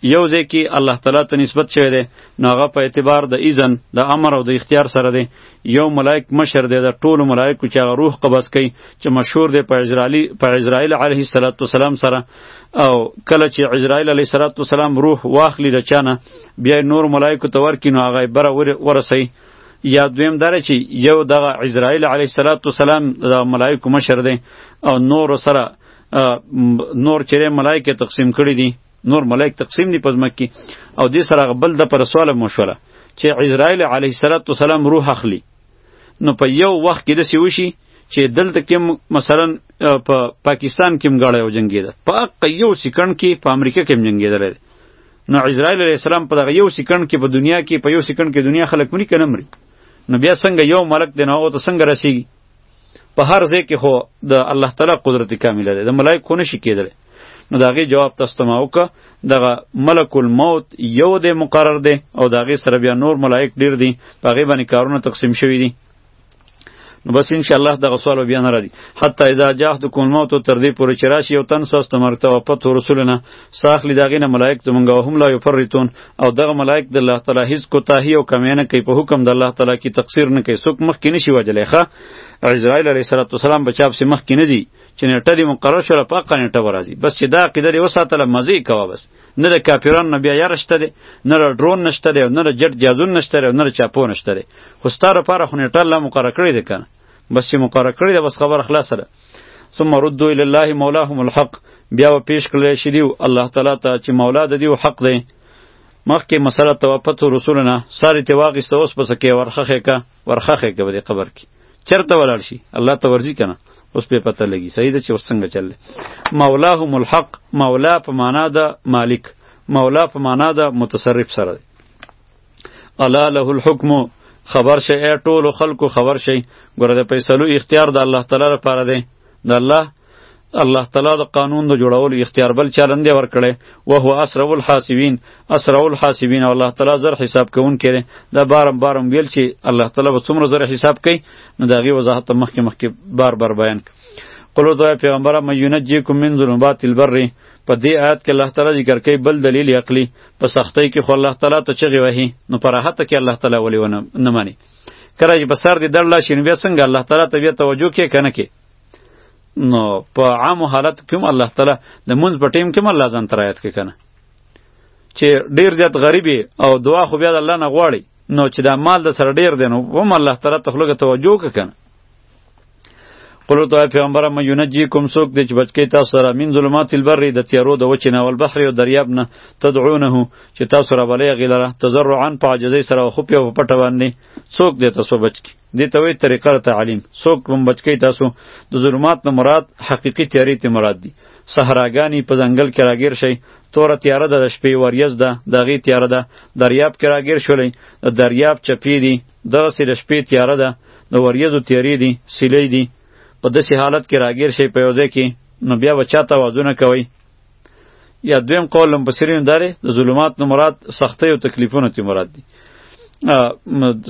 یو ځای کې الله تعالی ته نسبت شوی دی نو هغه په اعتبار د ایزن د امر او د اختیار سره دی یو ملائک مشر دی د ټولو ملائکو چې هغه روح قبض کوي چې مشهور دی په عزرائیل په عزرائیل علیه السلام سره او کله چې عزرائیل علیه السلام روح واخلي د چانه بیا نور ملائکو ته ورکړي نو هغه بره ورسوي یا دویم داره چې یو دغه عزرائیل علیه السلام د ملائکو مشر دی او نور سره نور چیرې ملائکه تقسیم کړي دي نور ملائک تقسیم دي په ځمکه کې او دې سره بل د پر سوال مشوره چې اسرائیل علیه السلام روح اخلي نو په یو وخت کې دسی وشي چې دلته کې مثلا په پاکستان کې مګړی او جنگیده په اق یو سکند کې په امریکا کې جنگیدل نو اسرائیل علیه السلام په دغه یو سکند کې په دنیا کې په یو سکند کې دنیا خلک مری کنه مری نو بیا څنګه یو ملک دی نو هغه ته څنګه رسیږي په هر ځای کې خو د الله تعالی قدرت کامل دی د ملائک خو نشي کېدل نو دا غي جواب تاسو ته ما وکړه دغه ملک الموت یو د مقرر دی او دا غي سره بیا نور ملائک ډیر دي په غي باندې کارونه تقسیم شوی دي نو بس ان شاء الله دغه سوال بیا نه راځي حتی اذا جاءتکم الموت تر دې پورې چې راشي یو تن ساست مرته او پته رسولنا ساخلی داغې نه ملائک زمونږ او هم لا یفرتون او دغه ملائک د الله تعالی هیڅ کوتاهی او کمی نه کوي په حکم د الله تعالی کې تقصیر نه کوي څوک مخکې نشي وجلی ښه اسرائیل علیه الصلاۃ والسلام بچاب سي مخکې نه دي چې نیټه دې مقرر شوه په حقه نیټه ورازي بس چې دا عقیده دې وساتله مزه کوه بس نه د کاپیران نه بیا یار شته دی نه د ډرون نشته دی نه د جټ جازون نشته دی نه د چاپو نشته دی خو ستاره لپاره خو نیټه الله مقرر کړې ده کنه بس چې مقرر کړی دا بس خبر خلاص ده ثم ردو الى الله مولاهم الحق بیا و پیش کړی شې دیو الله تعالی ته چې مولا د دیو حق دی مخکې مسله توفت رسولنا ساری ته واغسته اوس پس کې ورخخه کا ورخخه کا به قبر کې چرته ولاړ شي الله ته ورزي کنه اوس په پته لګي صحیح ده چې اوس څنګه چل مولاهم الحق مولا په معنا ده مالک مولا په معنا ده متصرف سره الا له الحكم خبر شي اې ټولو خلکو خبر شي ګوره د فیصلو اختیار د الله تعالی لپاره دی د الله الله تعالی د قانون د جوړولو اختیار بل چلند دی ورکړي او هو اسرع الحاسبین اسرع الحاسبین او الله تعالی زر حساب کوون کړي دا بارم بارم ویل چې الله تعالی به څومره زر حساب کوي نو دا غي وضاحت مخکې مخکې بار بار بیان کړي قلو دوی پیغمبره من ینجیکم من ظلمات البر په دې آیات کې الله تعالی ذکر کوي بل دلیل عقلی په سختۍ کې خو الله تعالی ته چغې وهي نو په راحت کې الله تعالی ولې ونه نه مني کله چې په سر دې دړ لاشي نو بیا څنګه الله تعالی ته بیا توجه کې کنه کې نو په عام حالت کې هم الله تعالی د مونږ په ټیم کې هم الله ځان ترایت کې کنه چې ډیر زیات غریبي او دعا خو بیا د الله نه غواړي نو چې دا مال د سره ډیر دی نو هم الله تعالی ته خلګه توجه وکړي قلو تو پیغمبر ما ینجیکم سوک د چې بچکی تاسو سره من ظلمات البر د تیارو د وچې نه ول بحر او دریاب نه تدعونه چې تاسو را بلې غیلره تزرعا په عاجزۍ سره خو په پټه باندې سوک د تاسو بچکی دې ته وی طریقه تعلیم سوک کوم بچکی تاسو د ظلمات نه مراد حقیقی تیاری ته مراد دی صحراګانی په ځنګل کې راګیر شي توره تیاره ده د شپې وریځ ده د هغې تیاره ده دریاب کې راګیر شولی د دریاب چپې دي دغسې د شپې تیاره ده د وریځو تیارې دي سیلۍ دي په داسې حالت کې راګیر شئ په یو ځای کې نو بیا به چاته وعدونه کوئ یا دویم قول هم بصرین داره د ظلمات نو مراد سختی او تکلیفونه تی مراد دي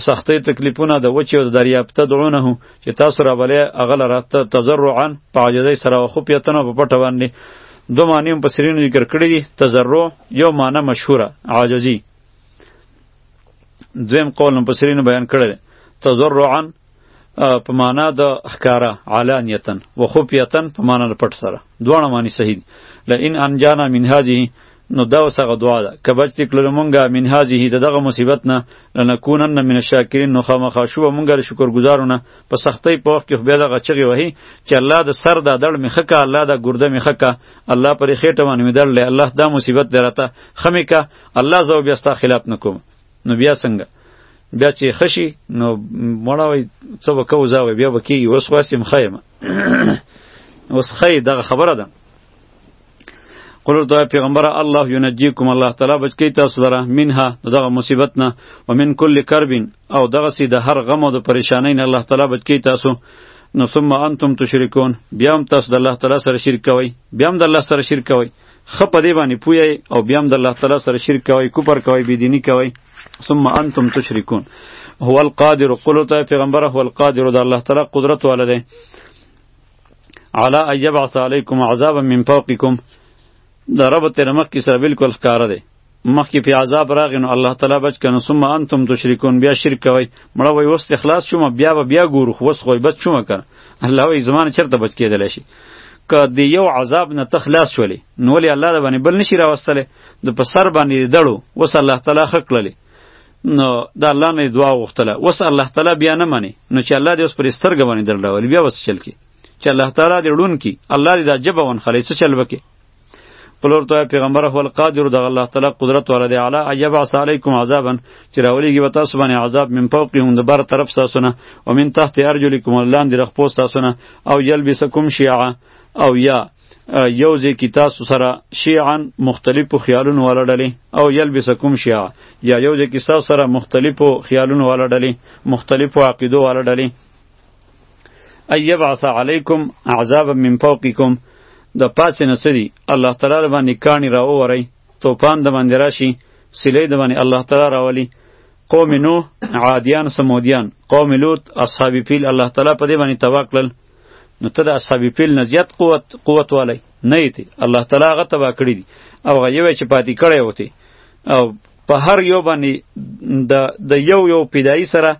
سختی تکلیفونه د وچې او د دریاب تدعونه چې تاسو را بلې هغه لره تضرعا په عاجزۍ سره او خفیتن په پټه باندې دو معنی هم بصرین ذکر کړي دي تضرع یو معنی مشهوره عاجزي دویم قول مفسرینو بیان کړی تضرعا په معنا د احکارا علانیتن و خفیتن په معنا د پټ سره دواړه معنی صحیح دي لئن انجانا من هذه نو دا وسغه دعا ده که بچ تکلل مونږه من هذه د دغه مصیبت نه لنکونن من الشاکرین نو خامخا شو مونږه د شکرګزارونه په سختۍ په وخت کې خو بیا دغه چغې وهي چې الله د سر دا دړ مې خکه الله دا ګرده مې خکه الله پرې خېټه باندې مې دړلې الله دا مصیبت دی راته ښه مې که الله زو بیا ستا خلاف نکوم نو بیا څنګه بیا چې خشي نو مړاوي څه وکاو زاوي بیا وکی اوس واسم خیم اوس خی دغه خبره ده قل ورته پیغمبر الله ینجیکم الله تعالی بچ کی تاسو لره منها دغه مصیبت نه و من کل کرب او دغه سی د هر غم او د پریشانی نه الله تعالی بچ کی تاسو نو ثم انتم تشرکون بیا هم تاسو د الله تعالی سره شرک کوئ بیا هم د الله سره شرک کوئ خه په دې باندې پوی او بیا هم د الله تعالی سره شرک کوي کوپر کوي بيدینی کوي ثم انتم تشركون هو القادر قل ته پیغمبر هو القادر د الله تعالی قدرت ولده علا ان يبعث عليكم عذابا من فوقكم د رب تر مخ کی سره بالکل ښکار دی مخکې په عذاب راغی نو الله تعالی بچ کنه ثم انتم تشرکون بیا شرک کوي مړه وای وست اخلاص شوم بیا به بیا ګورو خو وس خو بچ شوم کنه الله وای زمانه چرته بچ کېدل شي که د یو عذاب نه تخلاص شولې نو ولې الله د باندې بل نشي راوستلې د په سر باندې دړو وس الله تعالی خک کړلې نو د الله نه دعا وغوښتله وس الله تعالی بیا نه مني نو چې الله دې اوس پر سترګ باندې دړډول بیا وس چل کی چې الله تعالی دې ړون کی الله دې دا جبه ون خلې څه چل وکي پلور ته پیغمبر هو القادر د الله تعالی قدرت والا دی اعلی ایب علیکم عذابا چې راولېږي به تاسو باندې عذاب من فوقهم د بر طرف تاسو نه او من تحت ارجلکم لاندې د خپوس تاسو نه او یلبسکم شیعه او یا یو ځای کې تاسو سره شیعا مختلفو خیالونو والا ډلې او یلبسکم شیعا یا یو ځای کې تاسو سره مختلفو خیالونو والا ډلې مختلفو عقیدو والا ډلې ایبعث علیکم عذابا من فوقکم د پاسه نه سری الله تعالی باندې کانی را وری توپان د باندې راشي سلی د باندې الله تعالی راولی قوم نوح عادیان سمودیان قوم لوط اصحاب فیل الله تعالی په دې باندې توکل نو ته د اصحاب فیل نه زیات قوت قوت والی نه یې الله تعالی هغه تبا کړی دی او هغه یو چې پاتې کړی وتی او په هر یو باندې د د یو یو پیدایي سره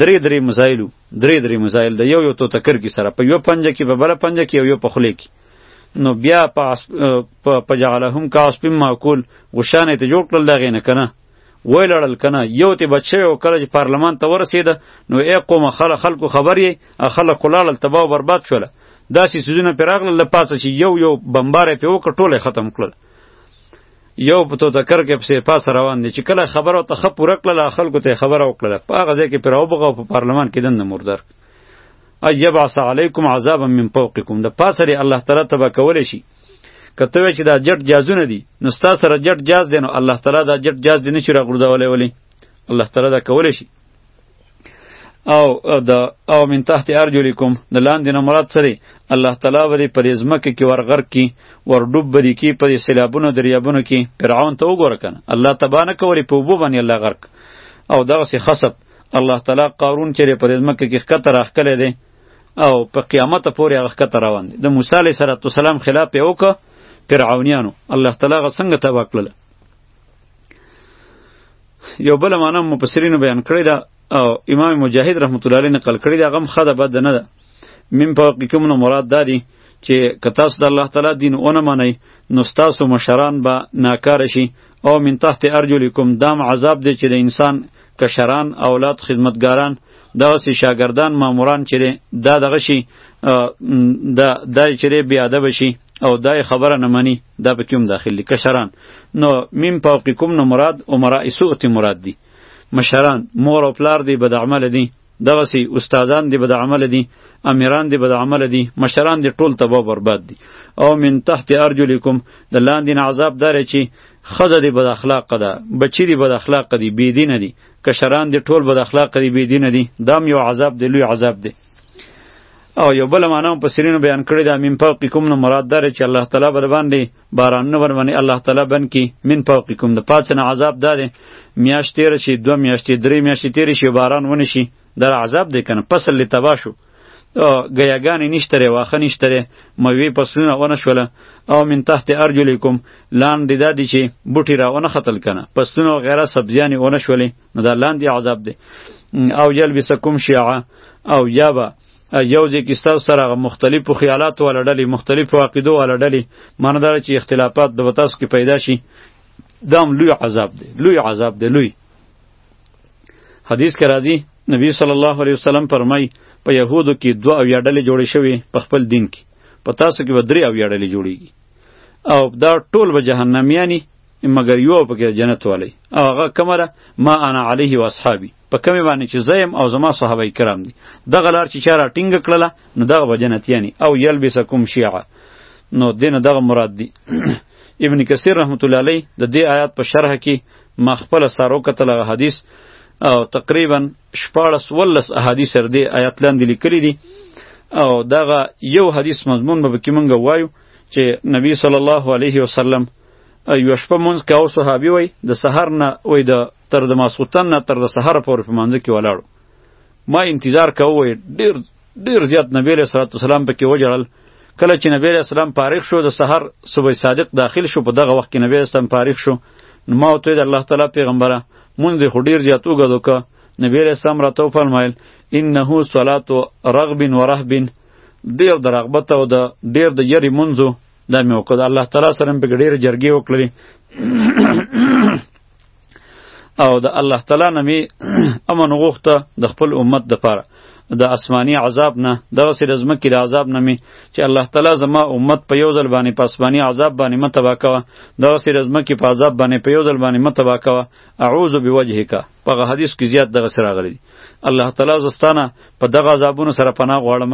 درې درې مزایلو درې درې مزایل د یو یو تو تکر کی سره په یو پنجه کې په بل پنجه کې یو یو په خله کې نو بیا په پجعلهم کاس په معقول غشانه ته جوړ کړل دغه نه کنه وای لړل کنه یو ته بچی او کله چې پارلمان ته ورسید نو ای قوم خلک خلکو خبر یې خلک کولال تباہ او برباد شول داسې سوزونه پیراغله لپاسه چې یو یو بمبار په وک ټوله ختم کړل یو په تو تکر کې پسې پاس روان دي چې کله خبره ته خپ پوره کړله خلکو ته خبره وکړه په هغه ځای کې پر اوبغه په پارلمان کې دنه مردار ایبعث علیکم عذابا من فوقکم د پاسه لري الله تعالی تبا کول شي کته وی چې دا جټ جازونه دي نو ستا سره جټ جاز دي نو الله تعالی دا جټ جاز دي نشي راغړدولې ولی الله تعالی دا کول شي او د او من تحت ارجلکم د لاندې نه مراد سره الله تعالی وری پر ازمکه کې ورغر کې ور ډوب بری کې پر سیلابونو دریابونو کې فرعون ته وګور کنه الله تبا نه کوي په وبو باندې الله غرق او دغه سي خصب الله تعالی قارون چې پر ازمکه کې خطر راخکلې دي او په قیامت پورې هغه خطر روان دي د موسی علیه السلام خلاف یې وکړه فرعونیانو الله تعالی غ څنګه تبا کړل یو بل معنا مفسرینو بیان کړی دا او امام مجاهد رحمت الله علیه نقل کړی دا غم خده بد نه ده من فوقکم نو مراد دادی چې که تاسو د الله تعالی دین ونه منئ نو ستاسو مشران به ناکار شي او من تحت ارجلکم دام عذاب دی چې د انسان کشران اولاد خدمتګاران دا سي شاګردان ماموران چې دا دغه شي دا دای چې بی ادب شي او دای خبره نه مني دا به کوم داخلي کشران نو مم فوقکم نو مراد عمراء سوء مراد دي مشران مور او پلار دی بد عمل دي دغه سي استادان دی بد عمل دي امیران دی بد عمل دي مشران دی ټول تباہ برباد دي او من تحت ارجلکم د لاندې عذاب دار چی خزه دی بد اخلاق ده بچی دی بد اخلاق دی بی دین دی کشران دی ټول بد اخلاق دی بی دین دی دام یو عذاب دی لوی عذاب دی او یو بل معنا په سرینو بیان کړی دا من فوقکم نو مراد داره چې الله تعالی بر باندې باران نه ور باندې الله تعالی بن کی من فوقکم د پاتنه عذاب داره میاشت تیر شي دو میاشت درې میاشت تیر شي باران ونه شي در عذاب دی کنه فصل لتباشو ګیاګانې نشتره واخه نشتره موی پسونه ونه شوله او من تحت ارجلکم لاندې دا دي چې بوټي را ونه ختل کنه پسونه او غیره سبزیانې ونه شولې نو دا لاندې عذاب دی او یلبسکم شیعه او یا به یو ځای کې ستاسو سره مختلفو خیالاتو والا ډلې مختلفو عقیدو والا ډلې معنی دا چې اختلافات به تاسو کې پیدا شي دا هم لوی عذاب دی لوی عذاب دی لوی حدیث کې راځي نبی صلی الله علیه وسلم فرمای په یهودو کې دوه او یا ډلې جوړې شوې په خپل دین کې په تاسو کې به درې او یا ډلې جوړیږي او دا ټول به جهنميانی مګر یو پکې جنت والی او هغه کمره ما انا علیه و اصحابی په کمی باندې چې زیم او زما صحابه کرام دي دغه لار چې چاره ټینګ کړله نو دغه به جنت یعنی او یلبسکم شیعه نو دین دغه مراد دی ابن کثیر رحمت الله علیه د دې آیات په شرح کې ما خپل سره وکتل هغه حدیث او تقریبا شپاړس ولس احادیث سر دی آیات لاندې لیکلي دي او دغه یو حدیث مضمون به کې مونږ وایو چې نبی صلی الله علیه وسلم یو شپه مونږ کې او صحابي وای د سحر نه وای د تر د ماسوتن نه تر د سحر پورې په مانځ کې ولاړو ما انتظار کاوه ډیر ډیر زیات نبی علیہ الصلوۃ والسلام پکې وجړل کله چې نبی علیہ السلام فارغ شو د سحر صبح صادق داخل شو په دغه وخت کې نبی علیہ السلام فارغ شو نو ما ته د الله تعالی پیغمبره مونږ دې خو ډیر زیات وګدو که نبی علیہ السلام راته فرمایل انه صلات رغب و رهب ډیر د رغبت او د ډیر د یری منځو دا مې وکړه الله تعالی سره په ډیر جرګې وکړلې او د الله تعالی نه می امن غوښته د خپل امت د پاره د آسمانی عذاب نه دغه سره زمکه د عذاب نه می چې الله تعالی زما امت په یو ځل باندې په آسمانی عذاب باندې متبا کوا دغه سره زمکه په عذاب باندې په یو ځل باندې متبا کوا اعوذ بوجهک په حدیث کې زیات دغه سره غلی الله تعالی زستانه په دغه عذابونو سره پناه غواړم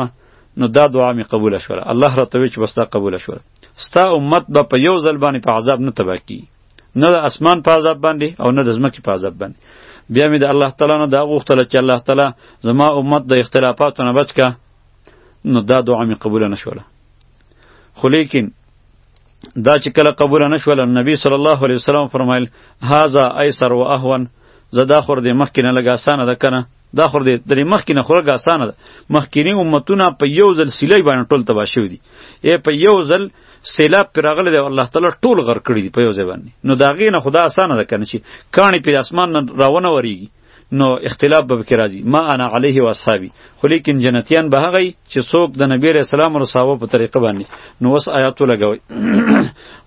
نو دا دعا می قبول شوه الله رتوی چې بستا قبول شوه ستا امت به په یو ځل باندې په عذاب نه تبا کی نه د اسمان په عذاب باندې او نه د ځمکې په عذاب باندې بیا مې د الله تعالی نه دا غوښتله چې الله تعالی زما امت د اختلافاتو نه بچ که نو دا دعا مې قبوله نه شوله خو لیکن دا چې کله قبوله نه شوله نبی صلی الله علیه وسلم فرمایل هذا ایسر و اهون زه دا خور دې مخکې نه لږ اسانه ده که نه دا خور دې درې مخکې نه خورګه اسانه ده مخکینی امتونه په یو ځل سیلای باندې ټول تبا شوی دي ای په یو ځل سیلاب پر راغلی دی الله تعالی ټول غر کړی دی په یو ځای باندې نو دا غینه خدا اسانه ده کنه چې کانی په اسمان نه راونه وریږي نو اختلاف به کې راځي ما انا علیه و اصحابی خو لیکن جنتیان به هغه چې څوک د نبی رسول سلام او صحابه په طریقه باندې نو وس آیاتو لګوي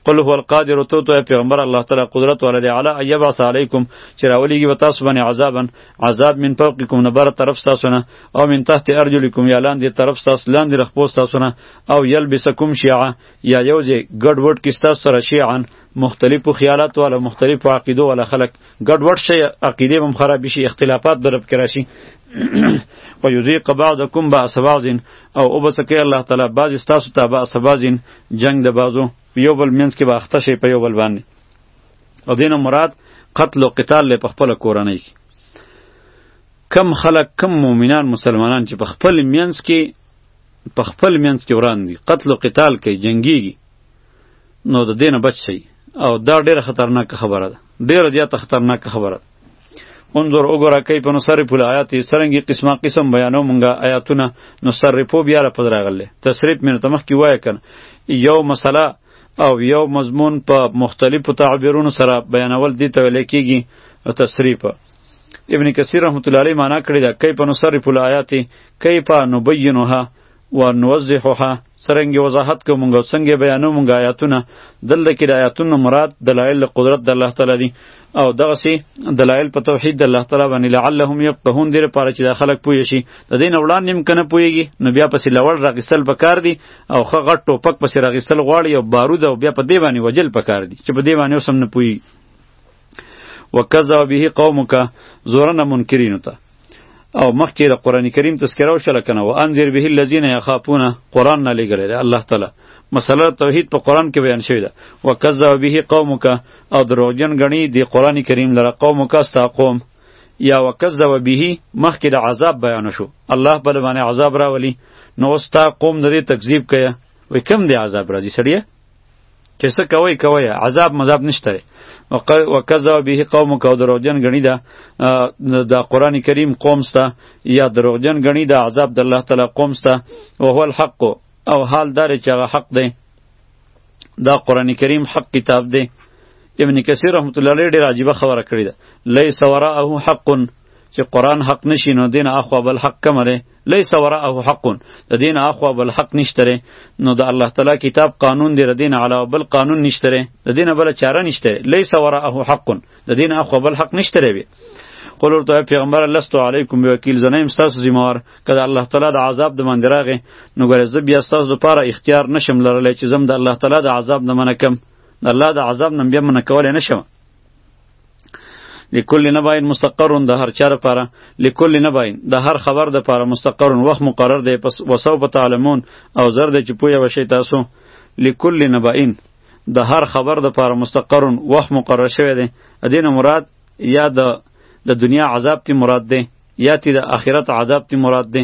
قل هو القادر تو تو پیغمبر الله تعالی قدرت ولري علی ایبعث علیکم چې راولېږي و تاسو باندې عذابا عذاب من فوقکم نه بر طرف تاسو نه او من تحت ارجلکم یا لاندې طرف تاسو لاندې رخ پوس تاسو نه او یلبسکم شیعه یا یوځې ګډ وډ کې تاسو سره شیعان مختلفو خیالات والا مختلفو عقیدو والا خلق ګډ وډ شي عقیده هم خراب شي اختلافات برب کرا شي و یذیق بعضکم باس بعض او وبسکه الله تعالی بعض تاسو ته باس بعض جنگ د بعضو یو بل منځ کې باخته شي په یو بل باندې او دین مراد قتل او قتال له په خپل کورنۍ کې کم خلک کم مؤمنان مسلمانان چې په خپل مینس کې په خپل مینس کې وران دي قتل او قتال کوي جنگيږي نو د دینه بچ شي او دا ډیره خطرناک خبره ده ډیره زیاته خطرناک خبره ده انظر وګوره کیف نصرف الایات سرنګي قسمه قسم بیانو مونږه آیاتونه نصرفو بیا را پدراغله تصریف مینه تمخ کی وای کنه یو مسله او یو مضمون په مختلفو تعبیرونو سره بیانول دي ته ویل کېږي تصریف ابن کثیر رحمت الله علیه معنا کړی دا کیف نصرف الایات کیف نبینها ونوضحها څرنګه وضاحت کوو مونږ څنګه بیانو مونږ آیاتونه دلته کې د آیاتونو مراد دلایل قدرت د الله تعالی دي او دغه سي دلایل په توحید الله تعالی باندې لعلهم یفقهون دیر پاره چې دا خلک پوه شي د دین وړاندې هم کنه پوهیږي نو بیا پسې لوړ راغستل پکار دي او خه غټ ټوپک پسې راغستل غواړي او بارود او بیا په دی باندې وجل پکار دي چې په دی باندې اوسم نه پوهیږي وکذا به قومک زورن منکرین ته او مخکې د قران کریم تذکره وشله کنه و انذر به الذین یخافون قران نه لګل دی الله تعالی مسله توحید په قران کې بیان شوی ده وکذا به قومک او دروغجن غنی دی قران کریم لره قومک استا قوم یا وکذا به مخکې د عذاب بیان شو الله بل باندې عذاب راولی نو استا قوم د دې تکذیب کړي وکم دی عذاب راځي سړیه چې څه کوي کوي عذاب مذاب نشته وکذا به قوم کو دروغجن غنی دا د قران کریم قوم ستا یا دروغجن غنی دا عذاب د الله تعالی قوم ستا او هو الحق او حال دار چې هغه حق دی دا قران کریم حق کتاب دی ابن کثیر رحمت الله علیه ډیر عجیب خبره کړی ده لیس وراءه حق چې قران حق نشینو دین اخو بل حق کمره لیس وراءه حق د دین اخوا بل حق نشتره نو د الله تعالی کتاب قانون دی ردین علاوه بل قانون نشتره د دین بل چاره نشته لیس وراءه حق د دین اخوا بل حق نشتره وی قول ورته پیغمبر لست علیکم وکیل زنه ایم تاسو ذمہوار کله الله تعالی د عذاب د من دراغه نو ګره زه بیا تاسو لپاره اختیار نشم لرلی چې زم د الله تعالی د عذاب نه منکم د الله د عذاب نه بیا منکول نشم لکل نباین مستقر د هر چا لپاره لکل نباین د هر خبر د لپاره مستقر وخت مقرر دی پس وسو په تعلمون او زر د چې پوهه وشي تاسو لکل نباین د هر خبر د لپاره مستقر وخت مقرر شوی دی ادین مراد یا د د دنیا عذاب تی مراد دی یا تی د آخرت عذاب تی مراد دی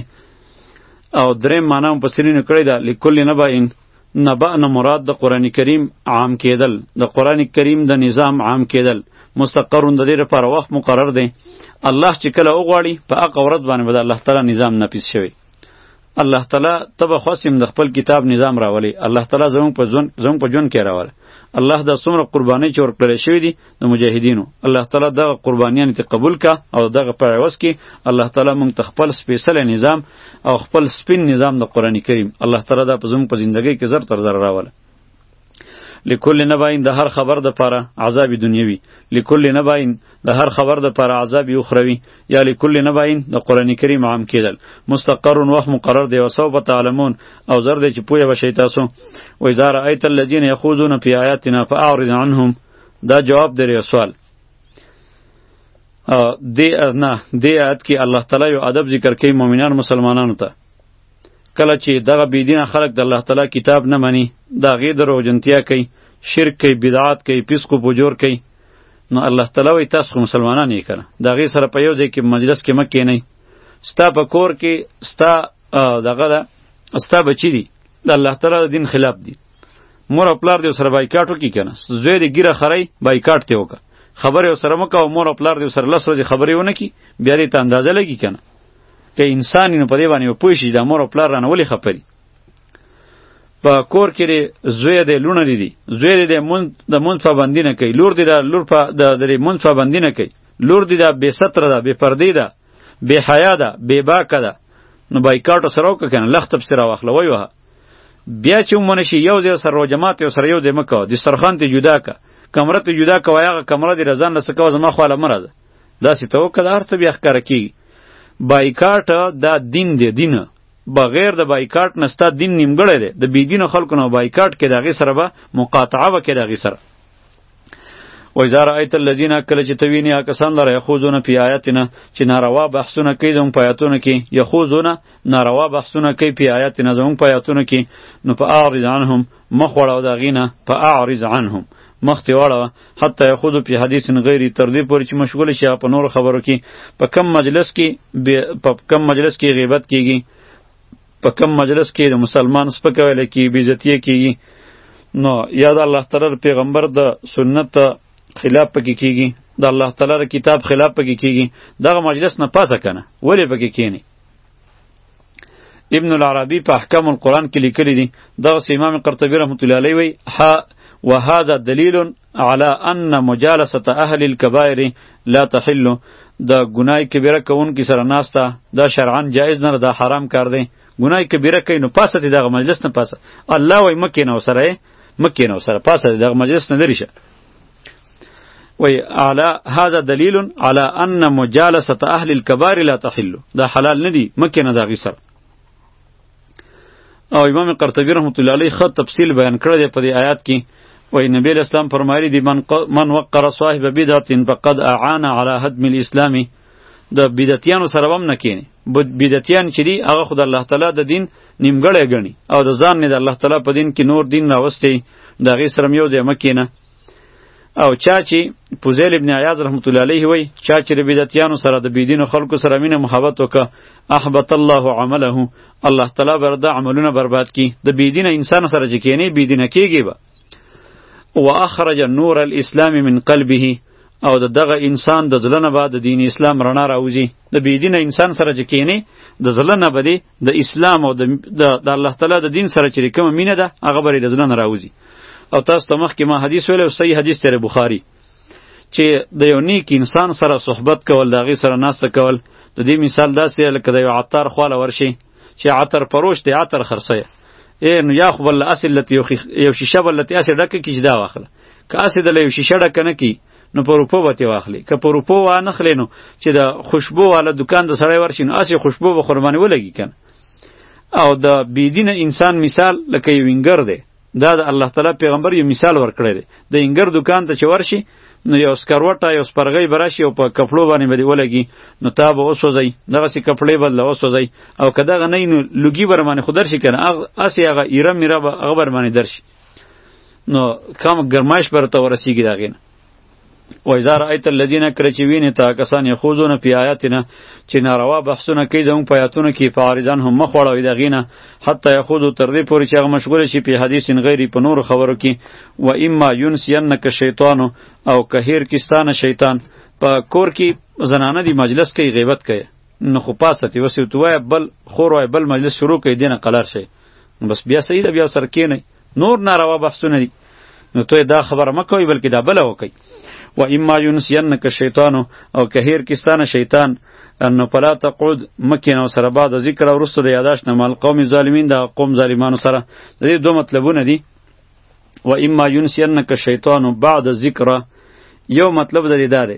او درې معنی هم په سرینو کړی دا لکل نباین نبأ نه مراد د قران کریم عام کېدل د قران کریم د نظام عام کېدل مستقر د دې لپاره وخت مقرر دی الله چې کله وغواړي په هغه ورځ باندې به د الله تعالی نظام نافذ شوی الله تعالی ته به خاص هم د خپل کتاب نظام راولي الله تعالی زموږ په ژوند زموږ په ژوند کې راوله الله دا څومره قربانۍ چې ورکړل شوې دي د مجاهدینو الله تعالی دغه قربانیان ته قبول کا او دغه په عوض کې الله تعالی مونږ ته خپل سپیشلی نظام او خپل سپین نظام د قران کریم الله تعالی دا په زموږ په زندګۍ کې زر تر زر راوله لکل نباین د هر خبر د پاره عذاب دنیوي لکل نباین د هر خبر د پاره عذاب اخروی یا لکل نباین د قران کریم عام کېدل مستقر وخت مقرر دی او سو په تعلمون او زر دی چې پوهه بشی تاسو و اذا رایت الذین یخوزون فی آیاتنا فاعرض عنهم دا جواب دی یو سوال دی نه دی آیت کې الله تعالی یو ادب ذکر کوي مؤمنان مسلمانانو ته کله چې دغه بيدینه خلق د الله تعالی کتاب نه مني دا غي درو جنتیا کوي شرک کوي بدعات کوي پیسکو بجور کوي نو الله تعالی وي تاسو مسلمانان یې کړه دا غي سره په یو ځای کې مجلس کې مکه نه ستا په کور کې ستا دغه ده ستا بچی دي د الله تعالی د دین خلاف دي مور او پلار دې سره بایکاټ وکړي که نه زوی دې ګیره خرای بایکاټ دې وکړه خبرې ورسره مه کوه مور او پلار دې سره لس ورځې خبرې ونه کړي بیا دې ته اندازه لګي که نه که انسان یې نو په دې باندې به پوه شي دا مور او پلار رانه ولې خفه دي په کور کې دی زوی دی لوڼه دی زوی دی د مونځ د مونځ پابندي نه کوي لور دی د لور په د د مونځ پابندي نه کوي لور دی دا بې ستره ده بې پردې ده بې حیا ده بې باکه ده نو بایکاټ سره وکړه که نه لخت پسې راواخله ویې وهه بیا چې ومنه شي یو ځای سره جماعت یو سره یو ځای مکو د سرخان ته جدا کا کمره ته جدا کا وایغه کمره دی رضان نه سکو زما خو لمر ده دا سی تو کله هر څه بیا ښکار کی بایکاټ دا دین دی دین بغیر د بایکاټ نستا دین نیمګړی دی د بی دین خلکو نه بایکاټ کې دغه سره به مقاطعه وکړي دغه سره و اذا رايت الذين کله چې تویني کسان لره یخوزونه پی آیاتنا چې ناروا بحثونه کوي زموږ په آیاتونو کې یخوزونه ناروا بحثونه کوي پی آیاتنا زموږ په آیاتونو کې نو په اعرض عنهم مخ وړاو دا غینه په اعرض عنهم مخ ته واړه حتی خود په حدیث غیری تر دې پورې چې مشغول شي په نور خبرو کې په کم مجلس کې په کم مجلس کې غیبت کیږي په کم مجلس کې د مسلمان سپکول کی بیزتی کیږي نو یا د الله تعالی پیغمبر د سنت خلاف پکې کیږي د الله تعالی کتاب خلاف پکې کیږي دغه مجلس نه پاسه کنه ولې پکې کینی ابن العربی په احکام القرآن کې لیکلی دی دغه امام قرطبی رحمت الله علیه وی ها وهذا دلیل علی ان مجالسه اهل الكبائر لا تحل د ګنای کبیره کوونکی سره ناسته دا شرعا جایز نه دا حرام کار دی ګنای کبیره کوي نو پاسه دی دغه مجلس نه پاسه الله وای مکه نو سره مکه نو سره پاسه دی دغه مجلس نه لري شه وی اعلی هذا دلیل علی ان مجالسه اهل الكبائر لا تحل دا حلال ندی مکه نه دا غی سره او امام قرطبی رحمت الله علیه خط تفصیل بیان کړی دی په دې آیات کې وای نبی اسلام فرمایلی دی من ق... من وقر صاحب بدعت فقد اعان على هدم الاسلام د بدعتیانو سره وم نه کینی بدعتیان چې دی هغه خدای الله تعالی د دین نیمګړی ګڼي او د ځان نه د الله تعالی په دین کې نور دین راوستي دا غي سره یو دی مکینه او چا چې فضیل ابن عیاض رحمت الله علیه وای چا چې بدعتیانو سره د بيدینو خلکو سره مینه محبت وکړه احبط الله عمله الله تعالی بر د عملونه برباد کی د بيدینه انسان سره چې کینی بيدینه کیږي به واخرج نور الاسلام من قلبه او د دغه انسان د ځلنه بعد د دین اسلام رڼا راوځي د بيدینه انسان سره چې کینی د ځلنه بده د اسلام او د د الله تعالی د دین سره چې کوم مینه ده هغه بری د ځنه راوځي او تاسو ته مخکې ما حدیث ویل او صحیح حدیث تیر بخاری چې د یو نیک انسان سره صحبت کول د هغې سره ناسته کول د دې مثال داسې لکه د یو عطار خواله ورشي چې عطر پروش دی عطر خرڅوي ای نو یا خو بل اصل لته یو شیشه بل لته اصل ډکه کی جدا واخله که اصل د یو شیشه ډکه نه کی نو په روپو به ترې واخلي که په روپو وانه خلې نو چې د خوشبو والا دکان د سړی ورشي نو هسې خوشبو به خوربانې ولګي که او د بېدینه انسان مثال لکه یو انګر دی دا د الله تعالی پیغمبر یو مثال ورکړی دی د انګر دکان ته چې ورشي نو یو سکروټه یو سپرغی براشي او په کپړو باندې به دی ولګي نو تا به وسوځي دغه سي کپړې به له وسوځي او کداغه نه نو لګي بر باندې خو درشي کنه هغه اسی هغه ایره میره به هغه بر باندې درشي نو کم گرمایش برته ورسیږي داغې نه و اذا رأیت الذین کله چې وینې تا کسان یخوزونه پی آیاتنا چې ناروا بحثونه کوي زموږ په آیاتونو کې فارزان هم مخ وړوي د غینه حتی یخوزو تر دې پورې چې هغه مشغول شي په حدیث غیري په نور خبرو کې و اما ینسینک شیطان او کهیر کستان شیطان په کور کې زنانه دی مجلس کوي غیبت کوي نو خو پاسه تی وسې توای بل خور وای بل مجلس شروع کوي دینه قلار شي بس بیا صحیح ده بیا سره کینئ نور ناروا بحثونه دي نو ته دا خبره مکوئ بلکې دا بله وکئ و اما ینسینک شیطان او که هیر کستانه شیطان انه پلا تقعد مکین او سره بعد ذکر او رسو د یاداش نه مال قوم ظالمین دا قوم ظالمانو سره د دې دوه مطلبونه دي و اما ینسینک شیطان بعد ذکر یو مطلب د دې دا دی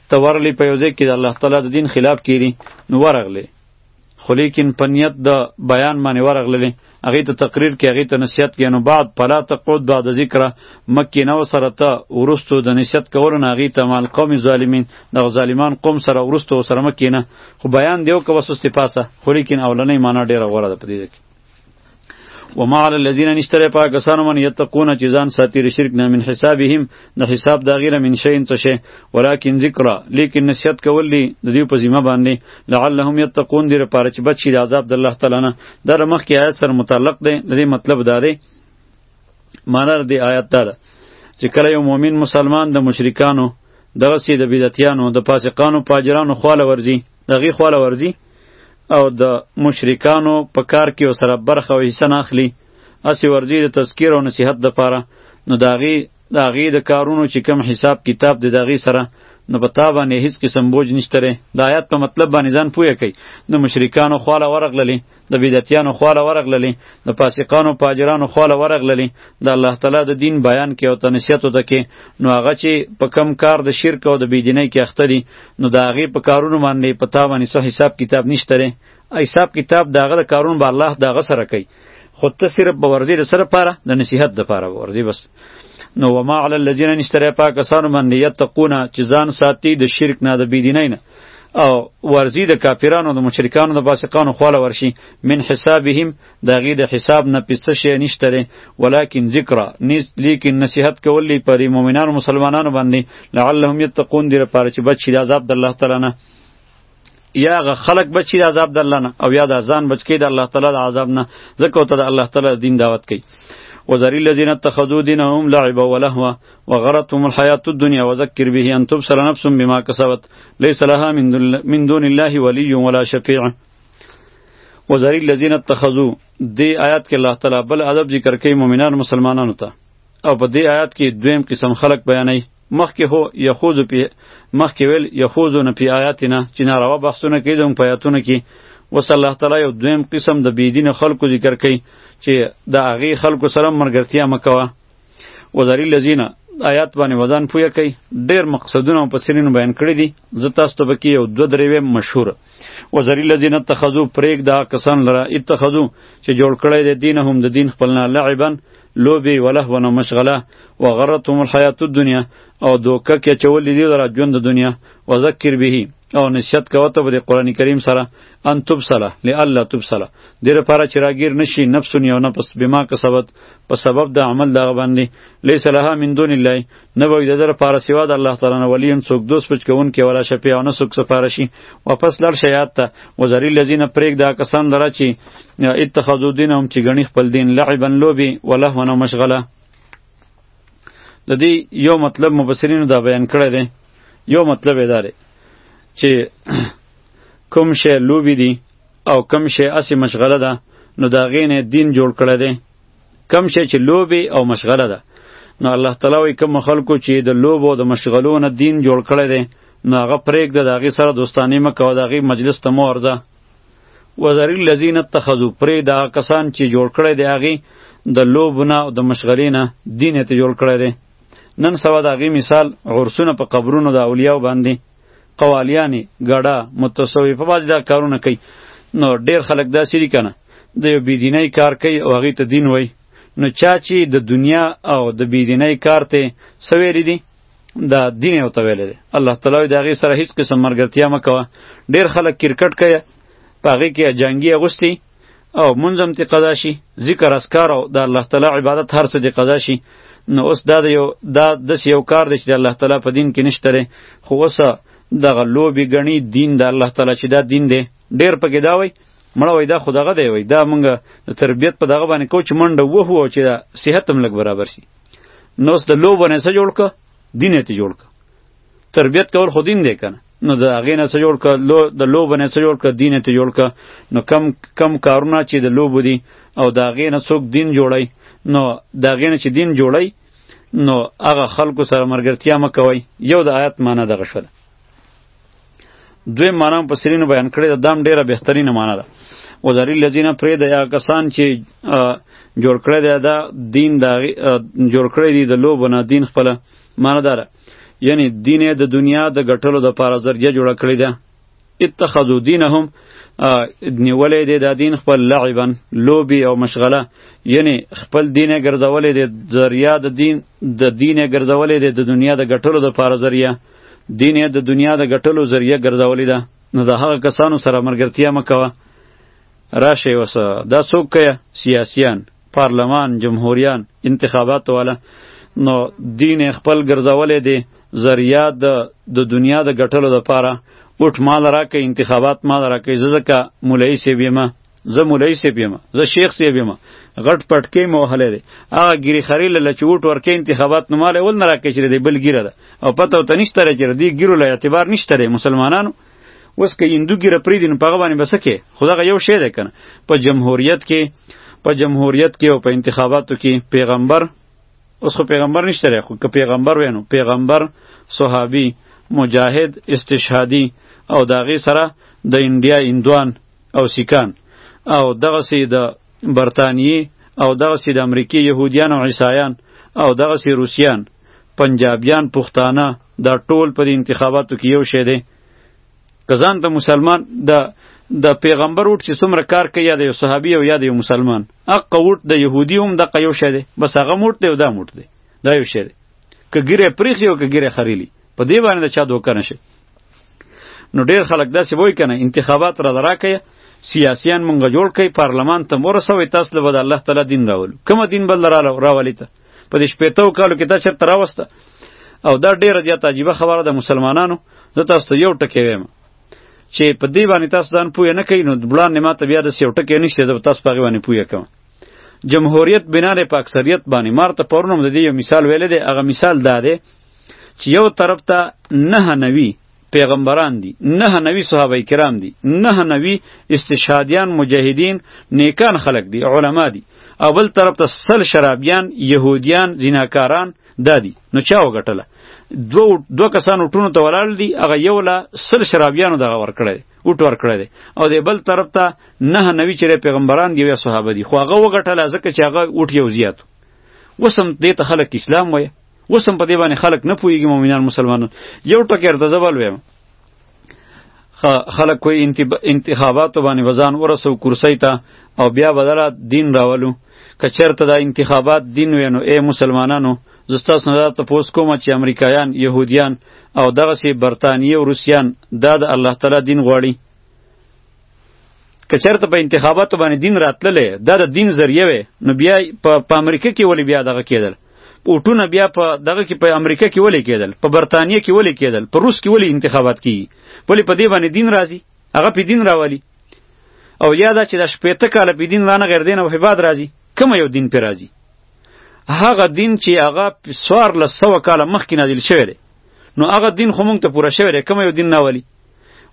ته ورغلی په یو ځای کې د الله تعالی د دین خلاف کیری نو ورغلی خو لیکن په نیت د بیان باندې ورغللی هغې ته تقریر کې هغې ته نصیحت کې نو بعد پلا تقود بعد ذکره مکې نه سره ته وروستو د نصیحت کولو نه هغې ته مال قوم ظالمین دغه ظالمان قوم سره وروستو سره مکې نه خو بیان دیو که بس پاسه خو لیکن اولنۍ معنا ډېره غوره ده په دې کې وما علی الذین نشتره پا کسانو من یتقون چې ځان ساتي ر شرک نه من حسابهم د حساب دا غیره من شین څه شي ولکن ذکر لیکن نصیحت کول دی د دې په ذمہ باندې لعلهم یتقون دې لپاره چې بچی د عذاب د الله تعالی نه در مخ کې آیت سره متعلق دی د دې مطلب دا دی معنی د آیت دا ده چې کله یو مؤمن مسلمان د مشرکانو دغه سي د بدعتیانو د فاسقانو پاجرانو خواله ورځي دغه خواله ورځي او د مشرکانو په کار کې سره برخه او حصہ نه اخلي اسی ورځي د تذکیر او نصیحت د پاره نو داغي داغي د کارونو چې کم حساب کتاب د داغي سره نو په تا باندې هیڅ قسم بوج نشته دا آیات په مطلب باندې ځان پوهه کوي نو مشرکانو خواله ورغللې د بدعتیانو خواله ورغللې د فاسقانو فاجرانو خواله ورغللې د الله تعالی د دین بیان کې او تنسیت ته کې نو هغه چې په کم کار د شرک او د بيدینۍ کې اخته دي نو د هغې په کارونو باندې په تا باندې څه حساب کتاب نشته دی حساب کتاب د هغه د کارونو به الله د هغه سره کوي خو ته صرف به ورځې د سره پاره د نصیحت د پاره ورځې بس نو وما علی الذین نشتره پاکستان باندې یتقون چې ځان ساتي د شرک نه د بيدینۍ نه او ورزی د کافرانو د مشرکانو د فاسقانو خواله ورشي من حسابهم د غي د حساب نه پیسه شي نشته لري ولکن ذکر نیز لیکن نصیحت کولی پر مؤمنانو مسلمانانو باندې لعلهم یتقون دې لپاره چې بچی د عذاب د الله تعالی نه یا غ خلق بچی د عذاب د الله نه او یا د ځان بچکی د الله تعالی د عذاب نه ځکه ته د الله تعالی دین دعوت کوي وذری الذین اتخذوا دینهم لعبا ولهوا وغرتهم الحیات الدنیا وذکر به ان تبصر نفس بما کسبت ليس لها من دون, من دون الله ولی ولا شفیع وذر الذین اتخذوا دی آیات کې الله تعالی بل ادب ذکر کوي مؤمنان مسلمانانو ته او په دې آیات کې دویم قسم خلق بیانوي مخکې هو یخوزو پی مخکې ویل یخوزو نه پی آیاتنا چې ناروا بحثونه کوي زموږ په آیاتونو کې وس الله تعالی یو دویم قسم د بی دین خلکو ذکر کوي چې د هغې خلکو سره مرګرتیا مکوه وزاری لذین آیات باندې وزن پوی کوي ډیر مقصدونه په سرینو بیان کړی دي زه تاسو ته بکی یو دو درې ویم مشهور وزری الذین اتخذوا پریک دا کسان لره اتخذوا چې جوړ کړی دی دین هم د دین خپلنا لعبا لوبی وله ونه مشغله و غرتهم الحیات الدنیا او دوکه کې چول دي لره ژوند د دنیا وذکر به او نشد کوته په قران کریم سره ان تبصله لالا تبصله د لپاره چې راګیر نشي نفس یو نفس بما کسبت په سبب د عمل دغه باندې لیس لها من دون الله نه وای د لپاره سوا د الله تعالی نه ولین څوک دوست پچ کون کې ولا شفیع نه څوک سپاره شي واپس لړ شیات ته وزری الذین پرېګ دا کسان درا چې اتخذو دینهم چې غنی خپل دین لعبا لوبي ولهونه مشغله د دې یو مطلب مبصرینو دا بیان کړی دی یو مطلب یې داره چې کوم شی لوبی دی او کوم شی اسی مشغله ده نو دا غینه دین جوړ کړی دی کوم شی چې لوبی او مشغله ده نو الله تعالی وی کوم خلکو چې د لوب او د مشغلو نه دین جوړ کړی دی نو هغه پریک ده داغه سره دوستانی مکه او داغه مجلس ته مو ارزه وزر الذین اتخذوا پری دا کسان چې جوړ کړی دی هغه د لوب نه او د مشغلې نه دین ته جوړ کړی دی نن سبا د هغې مثال عرسونه په قبرونو د اولیاو باندې قوالیانې ګډا متصوفه باز دا کارونه کوي نو ډیر خلک دا سری کنه د یو بيدینۍ کار کوي او هغه ته دین وای نو چا چې د دنیا او د بيدینۍ کار ته سویری دي دا دین او ته ویل دي الله تعالی دا غي سره هیڅ قسم مرګرتیا مکوه ډیر خلک کرکټ کوي پاغي کې جنگي اغوستي او مونږ هم تی قضا شي ذکر اسکار او د الله تعالی عبادت هر څه دی قضا شي نو اوس دا یو دا دس یو کار دی چې د الله تعالی په دین کې نشته لري خو اوس دغه لوبي غنی دین د الله تعالی چې دا دین دی ډیر پکې دا وای مړه وای دا خو دغه دی وای دا مونږ د تربیت په دغه باندې کو چې منډه وهو او چې دا صحت هم لګ برابر شي نو اوس د لوبو نه څه جوړ ک دین ته جوړ ک تربیت کول خو دین دی کنه نو د هغې نه څه جوړ کړه لو د لوبو نه څه جوړ کړه دین ته جوړ کړه نو کم کم کارونه چې د لوبو دي او د هغې نه څوک دین جوړی نو د هغې نه چې دین جوړی نو هغه خلکو سره مرګرتیا مه کوئ یو د آیات معنا دغه شوه دوی معنا په سرینو بیان کړی دا دام ډیره بهترینه معنا ده و ذری الذین پرې د یا کسان چې جوړ کړی دی دا دین دا جوړ کړی دی د لوبو نه دین خپل معنا داره یعنی دین د دنیا د ګټلو د پاره ذریعہ جوړ کړی ده اتخذوا دینهم نیولې دې د دین خپل لعبا لوبي او مشغله یعنی خپل دین ګرځولې دې ذریعہ د دین د دین ګرځولې دې د دنیا د ګټلو د پاره ذریعہ دین د دنیا د ګټلو ذریعہ ګرځولې ده نو د هغه کسانو سره مرګرتیا مکوه راشه وسه دا څوک کیا سیاسیان پارلمان جمهوریان انتخابات والا نو دین خپل ګرځولې دي ذریعہ د د دنیا د ګټلو د پاره اوټ مال راکې انتخابات مال راکې ززکه مولای سی بیمه زه مولای سی بیمه زه شیخ سی بیمه غټ پټکې موهله دي هغه ګری خری له چوټ ورکې انتخابات نو مال ول نه راکې چې دی بل ګیره ده او پته ته نشته چې دی ګیرو له اعتبار نشته مسلمانانو اوس که هندو ګیره پریدي نو په هغه باندې به څه کې خو دغه یو شی دی که نه په جمهوریت کې په جمهوریت کې او په انتخاباتو کې پیغمبر اوس خو پیغمبر نشته دی خو که پیغمبر وی نو پیغمبر صحابي مجاهد استشهادي او د هغې سره د انډیا هندوان او سیکان او دغسې د برطانیې او دغسې د امریکې یهودیان او عیسایان او دغسې روسیان پنجابیان پښتانه دا ټول په انتخاباتو کې یو شی دی که ځان ته مسلمان د د پیغمبر وټ چې څومره کار کوي یا د یو صحابي او یا د یو مسلمان اق وټ د يهودي هم د قیو شه دی بس هغه موټ دی او دا موټ دی دا یو شه دی که ګیره پریخي او که ګیره خریلی په دې باندې چا دوکه نشي نو ډیر خلک داسې وای کنه انتخابات را دراکې سیاسیان مونږ جوړ کړي پارلمان ته مورسوي تاسو له بد الله تعالی دین راولو کوم دین بل راولو راولي ته په دې شپېتو کالو کې دا چرته راوسته او دا ډیره زیاته عجیبه خبره ده مسلمانانو زه تاسو ته یو ټکی وایم چې په دې باندې تاسو ځان پوه نه کړئ نو بلان نه ماته بیا د یو ټکی نشته زه تاسو په باندې پوه کوم جمهوریت بنا په اکثریت باندې مارته پرونم د دې یو مثال ویل دی هغه مثال دا دی چې یو طرف ته نه نوي پیغمبران دي نه نوی صحابه کرام دي نه نوی استشهادیان مجاهدین نیکان خلق دي علما دي او بل طرف ته سل شرابیان يهوديان زناکاران دادي نو چا وګټله دو دو کسانو ټونو ته ولاړ دي هغه یو لا سل شرابیانو دغه ور کړی او ټور کړی دی او د بل طرف ته نه نوی چیرې پیغمبران دی یا صحابه دي خو هغه وګټله ځکه چې هغه اوټ یو زیات وسم دې ته خلک اسلام وایي اوس هم په دې باندې خلک نه پوهېږي مؤمنان مسلمانان یو ټکی درته زه بل ویم خلک کوی انتخاباتو باندې به ځان ورسو کرسۍ ته او بیا به دله دین راولو که چېرته دا انتخابات دین وی نو ای مسلمانانو زه ستاسو نه دا تپوس کوم چې امریکایان یهودیان او دغسې برطانیې او روسیان دا د الله تعالی دین غواړي که چېرته په انتخاباتو باندې دین راتللی دا د دین ذریعه وی نو بیا په امریکا کې ولې بیا دغه کېدل اوټونه بیا په دغه کې په امریکا کې ولې کېدل په برتانیې کې ولې کېدل په روس کې ولې انتخابات کیږي ولې په دې باندې دین راځي هغه په دین راولي او یا دا چې د شپېته کاله په دین رانه غیر دین او هباد راځي کوم یو دین په راځي هغه دین چې هغه سوار له سوه کاله مخکې نازل شوی دی نو هغه دین خو مونږ ته پوره شوی دی کوم یو دین نه ولي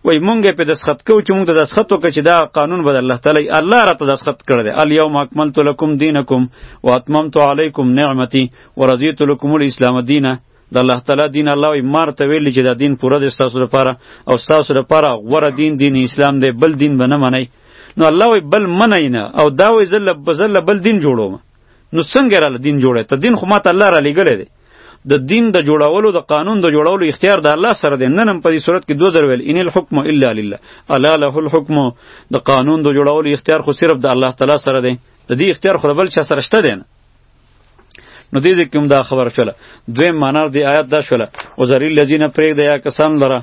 وای مونږه په دسخط کو چې مونږ د دسخط وکړو چې دا قانون به الله تعالی الله را ته دسخط کړی دی الیوم اکملت لکم دینکم واتممت علیکم نعمتی ورضیت لکم الاسلام دینا د الله تعالی دین الله وی مار ته ویلی چې دا دین پوره دی ستاسو لپاره او ستاسو لپاره غوره دین دین اسلام دی بل دین به نه منئ نو الله وی بل منئ نه او دا وی زله بل دین جوړوم نو څنګه را دین جوړه ته دین خو ماته الله را لګلې دی د دین د جوړولو د قانون د جوړولو اختیار د الله سره دی نن هم په دې صورت کې دوه ځل ویل ان الحکم الا لله الا له الحکم د قانون د جوړولو اختیار خو صرف د الله تعالی سره دی د دې اختیار خو بل چا سره شته دی نه نو دې دې کوم دا خبر شوله دویم معنا دې آیات دا شوله او ذری الذین پرېګ دیا کسان لره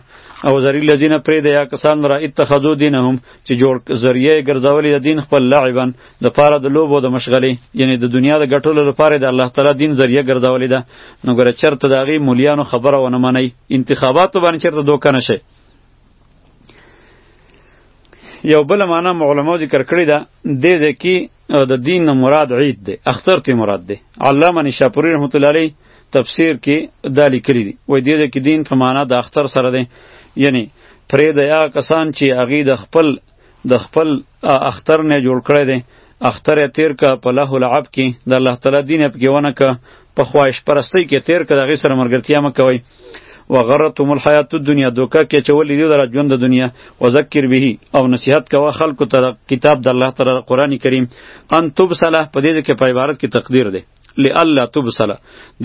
او ذری الذین پرېګ دیا کسان لره اتخذو دینهم چې جوړ ذریعہ ګرځولې دین خپل لعبن د پاره د لوبو د مشغلې یعنی د دنیا د ګټلو لپاره د الله تعالی دین ذریعہ ګرځولې ده نو ګره چرته د هغې مولیانو خبره ونه منئ انتخاباتو باندې چرته دوکه نه شئ یو بل معنا علماء ذکر کړی ده د دې کې د دین نه مراد عید ده اختر ته مراد ده علامه نشاپوری رحمت الله علیه تفسیر کې دا لیکلی دی وای دې کې دین په معنا د اختر سره ده یعنی پرې د یا کسان چې هغه د خپل د خپل اختر نه جوړ کړی دی اختر یې تیر که په له العب کې د الله تعالی دین یې پکې ونه که په خواهش پرستۍ کې تیر که د هغې سره ملګرتیا مه کوئ و غرتهم الحیات الدنیا دوکه کې چولې دی در ژوند د دنیا و ذکر به او نصیحت کوه خلکو ته کتاب د الله تعالی قرآن کریم ان تبصله په دې کې په عبارت کې تقدیر دی لئلا تبصل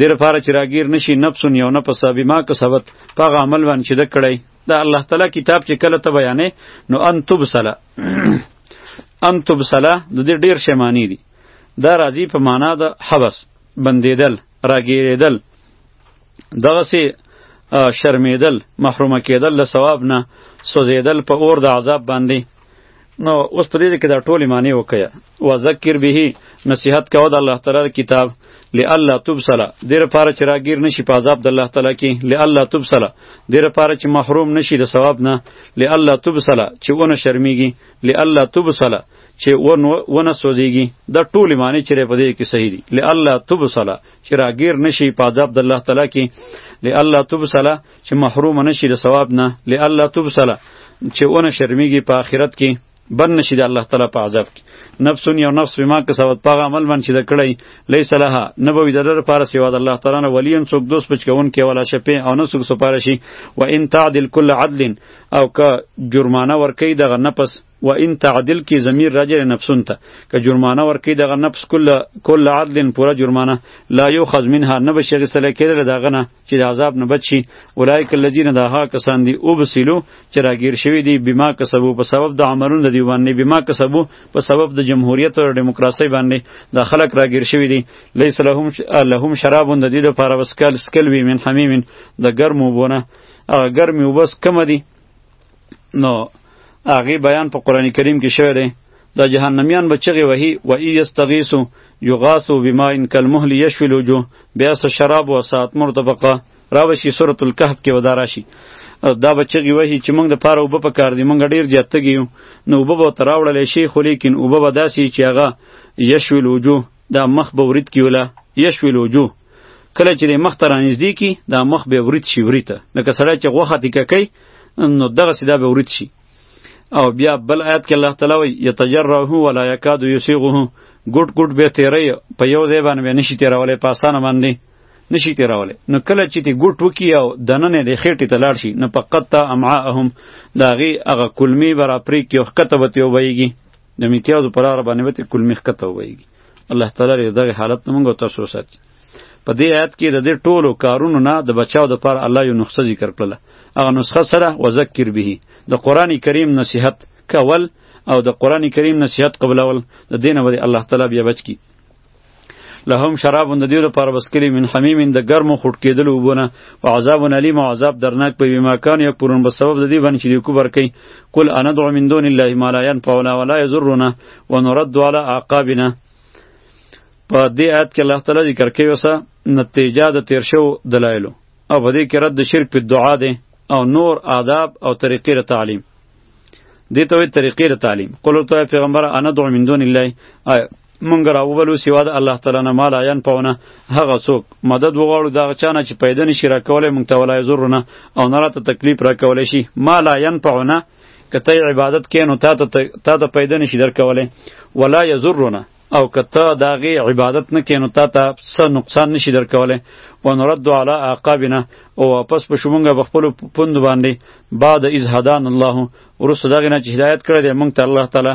دیر فار چې راګیر نشي نفس یو نفس بما کسبت پاغه عمل باندې چې د کړی د الله تعالی کتاب چې کله ته بیانې نو ان تبصله ان تبصله د دې ډیر شی معنی دي دا راځي په معنا د حبس بندیدل راګیریدل دغه سي شرمیدل محروم کېدل له ثواب نه سوځېدل په اور د عذاب باندې نو اوس په دې کې دا ټولې معنی وکیا و ذکر به نصیحت کاوه د الله تعالی کتاب لئلا تبصلا دیر پاره چې راګیر نشي په عذاب د الله تعالی کې لئلا تبصلا دیر پاره چې محروم نشي د ثواب نه لئلا تبصلا چې ونه شرمېږي لئلا تبصلا چې ونه سوځېږي د ټولې معنی چې په دې کې صحیح دي لئلا تبصلا چې راګیر نشي په عذاب د الله تعالی کې لئلا تبصلا چې محروم نه شي د ثواب نه لئلا تبصل چې ونه شرمیږي په آخرت کې بر نشي د الله تعالی په عذاب کې نفس یو نفس بما کسبت په عمل من چې د کړی لیس لها نه به د لر پاره سیوا د الله تعالی نه ولی ان څوک دوست پچ کون کې ولا شپې او نه څوک سپاره شي و ان تعدل کل عدل او که جرمانه ورکی دغه نفس و ان تعدل کی ضمیر راجع نفسون ته که جرمانه ورکی دغه نفس کل کل عدل پورا جرمانه لا یو خذ منها نه بشی غسل کېدل دغه نه چې د عذاب نه بچي اولایک الذین دا ها کسان دی او بسلو چې راګیر شوی دی بما کسبو په سبب د عملونو دی باندې بما کسبو په سبب د جمهوریت او دیموکراسي باندې د خلک راګیر شوی دی لیس لهم لهم شراب د دې لپاره وسکل سکل وی من حمیم د ګرمو بونه هغه ګرمي وبس کم دي نو هغه بیان په قران کریم کې شوی دی دا جهنميان به چغې وهي و ای یستغیثو یغاثو بماء کالمهل یشفی الوجوه بیا سه شراب و ساعت مرتفقه راوشي سورۃ الکهف کې ودا راشي دا به چغې وهي چې موږ د پاره وبه په کار دی موږ ډیر زیات تګیو نو وبه به تراوړل شي خو لیکن وبه به داسي چې هغه یشوی الوجوه دا مخ به ورید کی ولا یشوی لوجو کله چې مخ ته رانږدې کی دا مخ به ورید شي وریته لکه سړی چې غوښه تکه کوي نو دغه سیدا به ورید شي او بیا بل آیت کې الله تعالی وایي یتجرعه ولا یکاد یسیغه ګډ ګډ به تیری په یو ځای باندې نشي تیرولې په اسانه باندې نشي تیرولې نو کله چې تی ګډ وکی او دننه د خېټې ته لاړ شي نو فقط امعاءهم داغي هغه کلمی برا پرې کې وخت ته وتیو ویږي د امتیازو پر لاره باندې وتې کلمې ښکته ووایږي الله تعالی دې دغه حالت نه موږ او تاسو وساتي په دې آیت کې د دې ټولو کارونو نه د بچاو د پر الله یو نسخه ذکر کړله هغه نسخه سره وذکر به د قران کریم نصیحت کول او د قران کریم نصیحت قبلول د دینه ودی الله تعالی بیا بچ کی لهم شراب د دې لپاره بس کلی من حمیم د ګرمو خټ کېدل وبونه او عذاب علیم او عذاب درناک په بما کان یا پرون په سبب د دې باندې چې کو ورکی قل انا دعو من دون الله ما لا ينفعنا ولا يضرنا ونرد على عقابنا په دې آیت کې الله تعالی ذکر کوي وسه نتیجه د تیر شو دلایلو او په دې کې رد شرک په دعا ده او نور آداب او طریقې تعلیم دې ته وایي طریقې تعلیم قل ته پیغمبر انا دعو من دون الله مونږ راوبلو سوا د الله تعالی نه مال عین پونه هغه څوک مدد وغواړو دا چانه چې پیدا نشي راکولای مونږ ته ولای زرونه او نه راته تکلیف راکولای شي مال عین پونه کته عبادت کینو تا ته تا ته پیدا نشي درکولای ولا یزرونه او کته داغه عبادت نه کینو تا ته څه نقصان نشي درکولای و نرد علی عقابنا او واپس په شومنګه بخپل پوند باندې بعد از هدان الله ورسره دغه نه هدایت کړی دی مونږ ته الله تعالی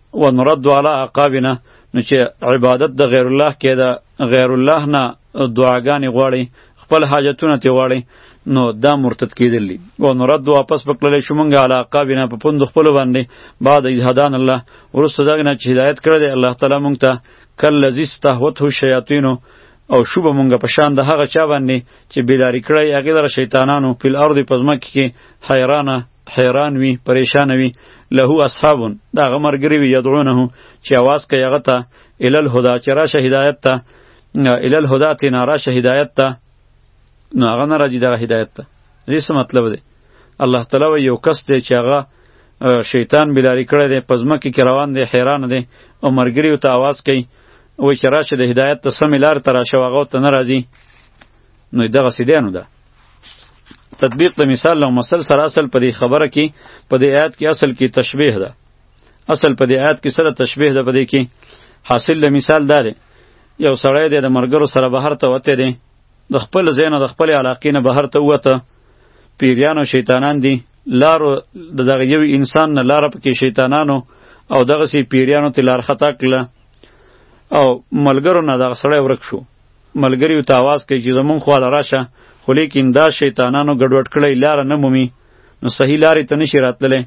ونرد علی عقابنا نو چې عبادت د غیر الله کې ده غیر الله نه دعاګانې غواړي خپل حاجتونه تی غواړي نو دا مرتد کیدل دي او نو رد واپس پکړل شو مونږه علاقه بنا په پوند خپل باندې بعد از هدان الله ورسره دغه نه چې هدایت کړی دی الله تعالی مونږ ته کل لذي استهوته شیاطین او شوب مونږه په شان د هغه چا باندې چې بیلاری کړی هغه در شیطانانو په الارض پزمک کې حیرانه حیران وي پریشان وي له اصحاب دا غمرګری وي یدعونه چې आवाज کوي هغه ته ال الهدى چې راشه هدایت ته ال الهدى ته نه راشه هدایت ته نو هغه نه راځي دغه هدایت ته دې څه مطلب دی الله تعالی یو کس دی چې هغه شیطان بلاری کړی دی په ځمکه کې روان دی حیران دی او مرګریو ته आवाज کوي وای چې راشه د هدایت ته سمې لار ته راشه هغه ته نه راځي نو دغه سیدانو ده تطبیق د مثال له مثل سره اصل په دې خبره کې په دې آیات کې اصل کې تشبیه ده اصل په دې آیات کې سره تشبیه ده په دې کې حاصل له مثال دار یو سړی دی د مرګرو سره بهر ته وته دی د خپل زین د خپل علاقې نه بهر ته وته پیریان او شیطانان دي لارو د دغه یو انسان نه لار پکې شیطانانو او دغه سی پیریانو ته لار خطا کړه او ملګرو نه دغه سړی ورک شو ملګریو ته آواز کوي چې زمونږ خواله راشه خو لیکن دا شیطانانو ګډوډ کړی لاره نه مومي نو صحیح لارې ته نشي راتللی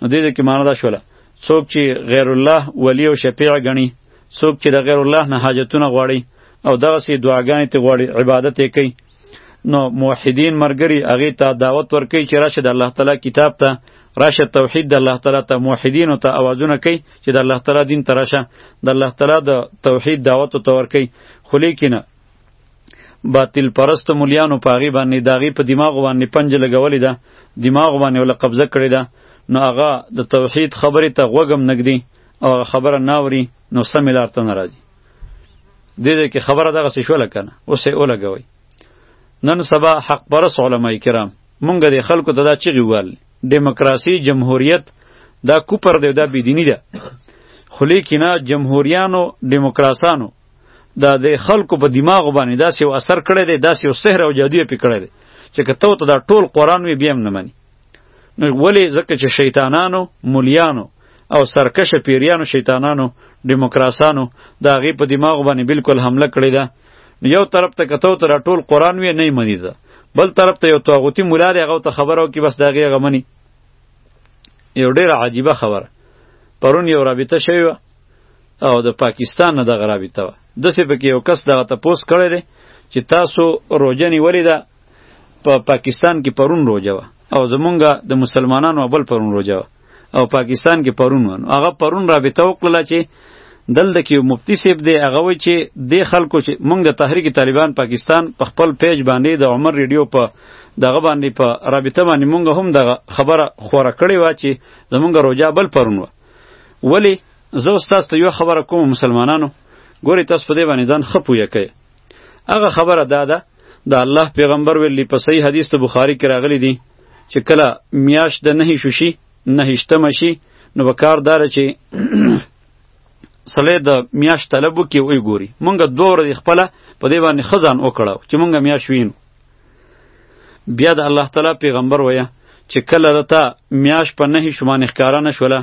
نو دې ځای کې معنا دا شوله څوک چې غیر الله ولی او شفیع ګڼي څوک چې د غیر الله نه حاجتونه غواړي او دغسې دعاګانې ترې غواړي عبادت یې کوي نو موحدین مرګری هغه ته دعوت ورکړي چې راشه د الله تعالی کتاب ته راشه توحید د الله تعالی ته موحدین ته اوازونه کوي چې د الله تعالی دین ته راشه د الله تعالی د توحید دعوت ته ورکړي خو لیکنه باطل پرست مليانو پاغي باندې داغي په دماغ باندې پنج لګولې ده دماغ باندې ول قبضه کړې ده نو هغه د توحید خبره ته غوګم نګدي او خبره ناوري نو سم لارته ناراضي دې دې کې خبره دغه څه شو لکنه اوس یې ولګوي نن سبا حق پرس علما کرام مونږ د خلکو ته دا چیغي وال دیموکراسي جمهوریت دا کوپر دی دا بيدینی ده خو لیکنه جمهوریانو دیموکراسانو دا د خلکو په دماغ باندې داسې یو اثر کړی دی داسې یو سحر او جادو یې پې کړی دی چې که ته ورته دا ټول قرآن وي بیا هم نه مني نو ولې ځکه چې شیطانانو مليانو او سرکش پیریانو شیطانانو دیموکراسانو دا غي په دماغ باندې بالکل حمله کړې ده یو طرف ته کتو تر ټول قران وی نه منی ده بل طرف ته یو توغوتی مولا دی هغه ته خبرو کې بس دا غي غمنی یو ډیر عجیبه خبره پرون یو رابطه شوی و او د پاکستان نه دغه رابطه و دسې پکې یو کس دغه ته پوس کړی دی چې تاسو روژه نیولې ده په پا پاکستان کې پرون روجه وه او زمونږ د مسلمانانو بل پرون روجه وه او پاکستان کې پرون ونه هغه پرون رابطه وکړه چې دلته کې مفتی صاحب دی هغه وی چې د خلکو چې مونږ د تحریک طالبان پاکستان په خپل پیج باندې د عمر ریډیو په دغه باندې په رابطه باندې مونږ هم دغه خبره خوره کړې و چې زمونږ روجا بل پرون و ولی زه استاد ته یو خبره کوم مسلمانانو ګوري تاسو په دې باندې ځان خپوی کوي هغه خبره دا ده د الله پیغمبر ویلی په صحیح حدیث ته بخاری کې راغلی دی چې کله میاش د نهی شوشي نهشتم شي نو به کار داره چې سړی د میاش طلب وکړي وی ګوري مونږ دوه ورځې خپله په دې باندې ښه ځان وکړو چې مونږ میاش وینو بیا د الله تعالی پیغمبر وایه چې کله رته میاش په نه شومان ښکارا نه شوله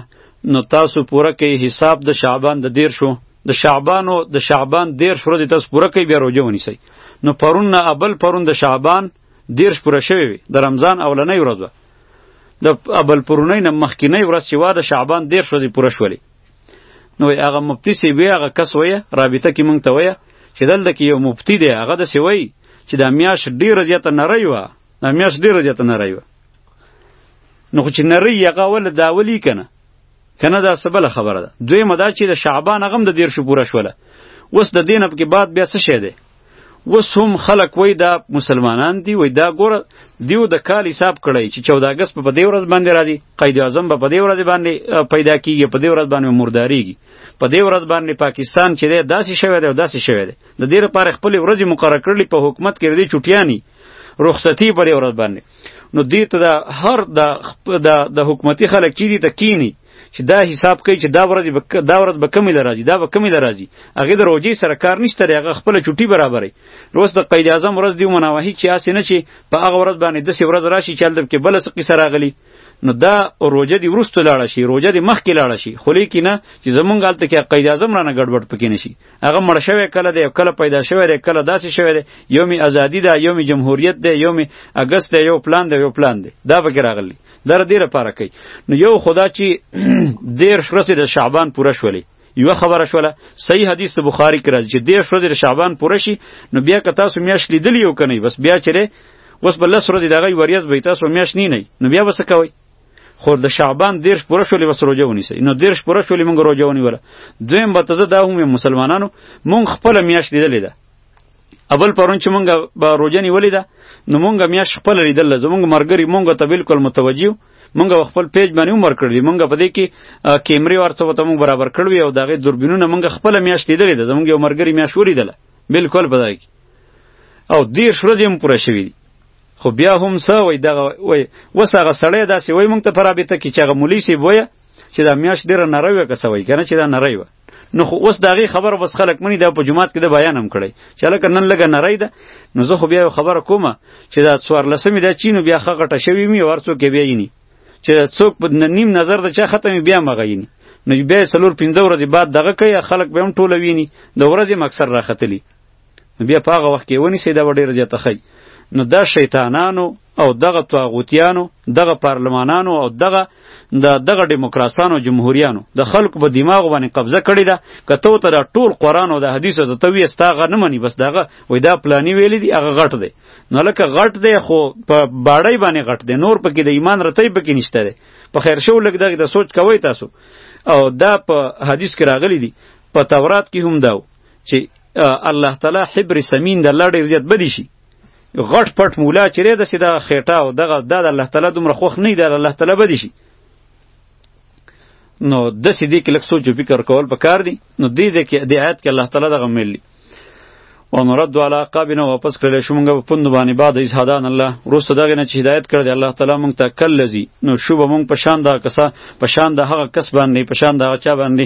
نو تاسو پوره کوي حساب د شعبان د دیر شو د شعبانو د شعبان دیر شو ورځې تاسو پوره کوي بیا روزه ونیسئ نو پرون نه ابل پرون د شعبان دیر شو پوره شوی وي د رمضان اولنۍ ورځ وه د ابل پرونۍ نه مخکینۍ ورځ چې وه د شعبان دیر شو ورځې پوره شولې نو هغه مفتی سی وی هغه کس وی رابطه کې مونږ ته وی چې دلته کې یو مفتی دی هغه د سی وی چې دا میاش ډیره زیاته نری وه دا میاش ډیره زیاته نری وه نو خو چې نری هغه ول دا ولی کنه کنه دا سبله خبره ده دوی مدا چې د شعبان هغه د دیر شو پوره شوله وس د دین په کې بعد بیا څه شه ده وس هم خلک وای دا مسلمانان دی وای دا ګوره دیو د کال حساب کړی چې 14 اگست په دې ورځ باندې راځي قائد اعظم په دې ورځ باندې پیدا کیږي په دې ورځ باندې مرداریږي په دې ورځ باندې پاکستان چې داسې شوی دی داسې شوی دی د دې لپاره خپل ورځې مقرره کړلې په حکومت کې دې چټیانی رخصتی پر ورځ باندې نو دې ته د هر د د حکومتي خلک چې دي ته کینی چې دا حساب کوي چې دا ورځ به دا ورځ به کمی لراځي دا به کمی لراځي هغه د روزي سره کار نشته دی هغه خپل چټي برابرې روز د قید اعظم ورځ دی مناوهي چې اسې نه چې په هغه ورځ باندې د سې ورځ راشي چې الدب کې بل څه قصه راغلی نو دا روزه دی ورستو لاړه شي روزه دی مخ کې لاړه شي خو لیکنه چې زمونږ حالت کې قید اعظم رانه ګډوډ پکې نشي هغه مړ شوی کله دی کله پیدا شوی دی کله داسې شوی دی یو می ازادي ده یو می جمهوریت ده یو می اگست ده یو پلان ده یو پلان ده دا پکې راغلی در دې لپاره کوي نو یو خدا چې دیر شرسې د شعبان پوره شولې یو خبره شوله صحیح حدیث ته بخاری کې راځي چې دیر شرسې د شعبان پوره شي نو بیا که تاسو میاش لیدلی یو کنه بس بیا چیرې اوس بل سره دغه وریاض به تاسو میاش نه نه نو بیا وسکوي خو د شعبان دیرش پوره شولې بس روژه ونیسئ نو دیرش پوره شولې مونږ روژه ونیوله دویم به ته زه دا هم یم مسلمانانو مونږ خپله میاشت لیدلې ده اول پرون چې مونږ به روژه نیولې ده نو مونږ میاشت خپله لیدله زمونږ ملګري مونږ ته بالکل متوجه مونږ خپل پیج باندې هم ورکړی مونږ په دې کې کیمرې ورڅ وته مونږ برابر کړو او دغه دوربینونه مونږ خپل میاشت لیدلې ده زمونږ یو مرګري میاشت ولیدله بالکل په دای کې او دیر شورځ هم پوره شوی دی خو بیا هم څه وای دغه وای وس هغه سړی داسې وای مونږ ته په رابطه کې چې هغه مولوي صاحب وای چې دا میاش ډېره نری وه که څه وای که نه چې دا نری وه نو خو اوس د هغې خبره بس خلک مني دا په جومات کې د بیان هم کړی چې هلکه نن لږه نری ده نو زه خو بیا یو خبره کومه چې دا څوارلسمې دا چینو بیا ښه غټه شوي مي او هر څوک یې بیا ییني چې څوک په نیم نظر د چا ختمې بیا مغه ییني نو بیا څلور پنځه ورځې بعد دغه کوي خلک به هم ټوله ویني د ورځې هم اکثر راختلي نو بیا په هغه وخت کې ونیسئ دا به ډېره زیاته ښایي نو دا شیطانانو او دغه طاغوتیانو دغه پارلمانانو او دغه د دغه دیموکراسانو جمهوریانو د خلکو په دماغ باندې قبضه کړې ده که ته ته دا ټول قرآن او د حدیثو ته ته ویې ستا هغه نه مني بس دغه وایي دا پلاني ویلی دی هغه غټ دی نو لکه غټ دی خو په باړۍ باندې غټ دی نور پکې د ایمان رتۍ پکې نشته دی په خیر شو لږ دغه ته سوچ کوئ تاسو او دا په حدیث کې راغلی دی په تورات کې هم دا چې الله تعالی حبر سمین د الله ډیر زیات بدی شي غټ پټ مولا چې ری د سیدا خېټه او دغه د الله تعالی دومره خوخ نه دی الله تعالی بدی شي نو د سیدی کې لک سوچ فکر کول پکار دی نو دې دې کې د آیات کې الله تعالی دغه ملي ونرد علی عقابنا واپس کړل شو مونږ په پوند باندې بعد از هدان الله روسته دغه نه چې هدایت کړ دی الله تعالی مونږ ته کل لذي نو شوب مونږ په شان دا کسه په شان دا هغه کس باندې په شان دا چا باندې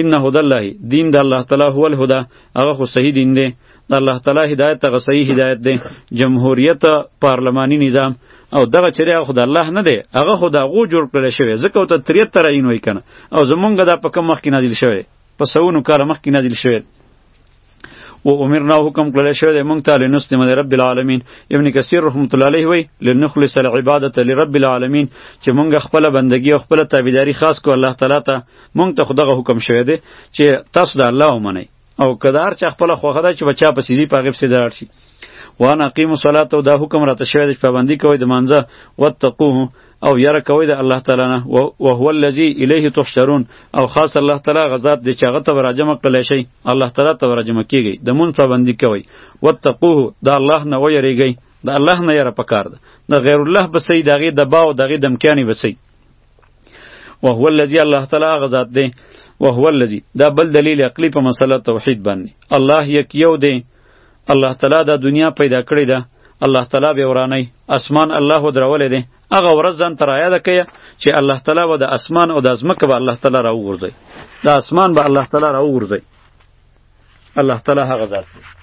ان هدى الله دین د الله تعالی هو الهدى هغه خو صحیح دین دی د الله تعالی هدایت ته صحیح هدایت دی جمهوریت پارلمانی نظام او دغه چریغ خو د الله نه دی هغه خو د غو جوړ کړل شوی ځکه او ته 73 راینوي کنه او زمونږ د په کم مخ کې نازل شوی په سونو کال مخ کې نازل شوی و امرنا حکم کړل شوی دی موږ ته لنسلم د رب العالمین ابن کثیر رحمت الله علیه وی لنخلص العبادت لرب العالمین چې موږ خپل بندگی او خپل تابعداري خاص کو الله تعالی ته موږ ته خدغه حکم شوی دی چې تاسو د الله ومنئ او کدار چې خپل خوخه ده چې بچا په سیدی په غیب سي دراړ شي وانا قیم الصلاه او دا حکم راته شوی دی چې پابندي کوئ د مانځه وتقوه او یاره کوي د الله تعالی نه او هو الذی الیه تحشرون او خاص الله تعالی غزاد دی چې هغه ته راجم کړل شي الله تعالی ته راجم کیږي د مون پابندی کوي وتقوه د الله نه ویریږي د الله نه یره پکار ده د غیر الله بسې دغه د باو دغه دمکانی بسې او هو الذی الله تعالی غزاد دی او هو الذی دا بل دلیل عقلی په مسله توحید باندې الله یک یو دی الله تعالی دا دنیا پیدا کړی ده الله تعالی به ورانی اسمان الله درولې ده هغه ورځ ځان تر آیا ده کې چې الله تعالی و د اسمان او د ازمکه به الله تعالی راو ورځي د اسمان به الله تعالی راو ورځي الله تعالی هغه ذات دی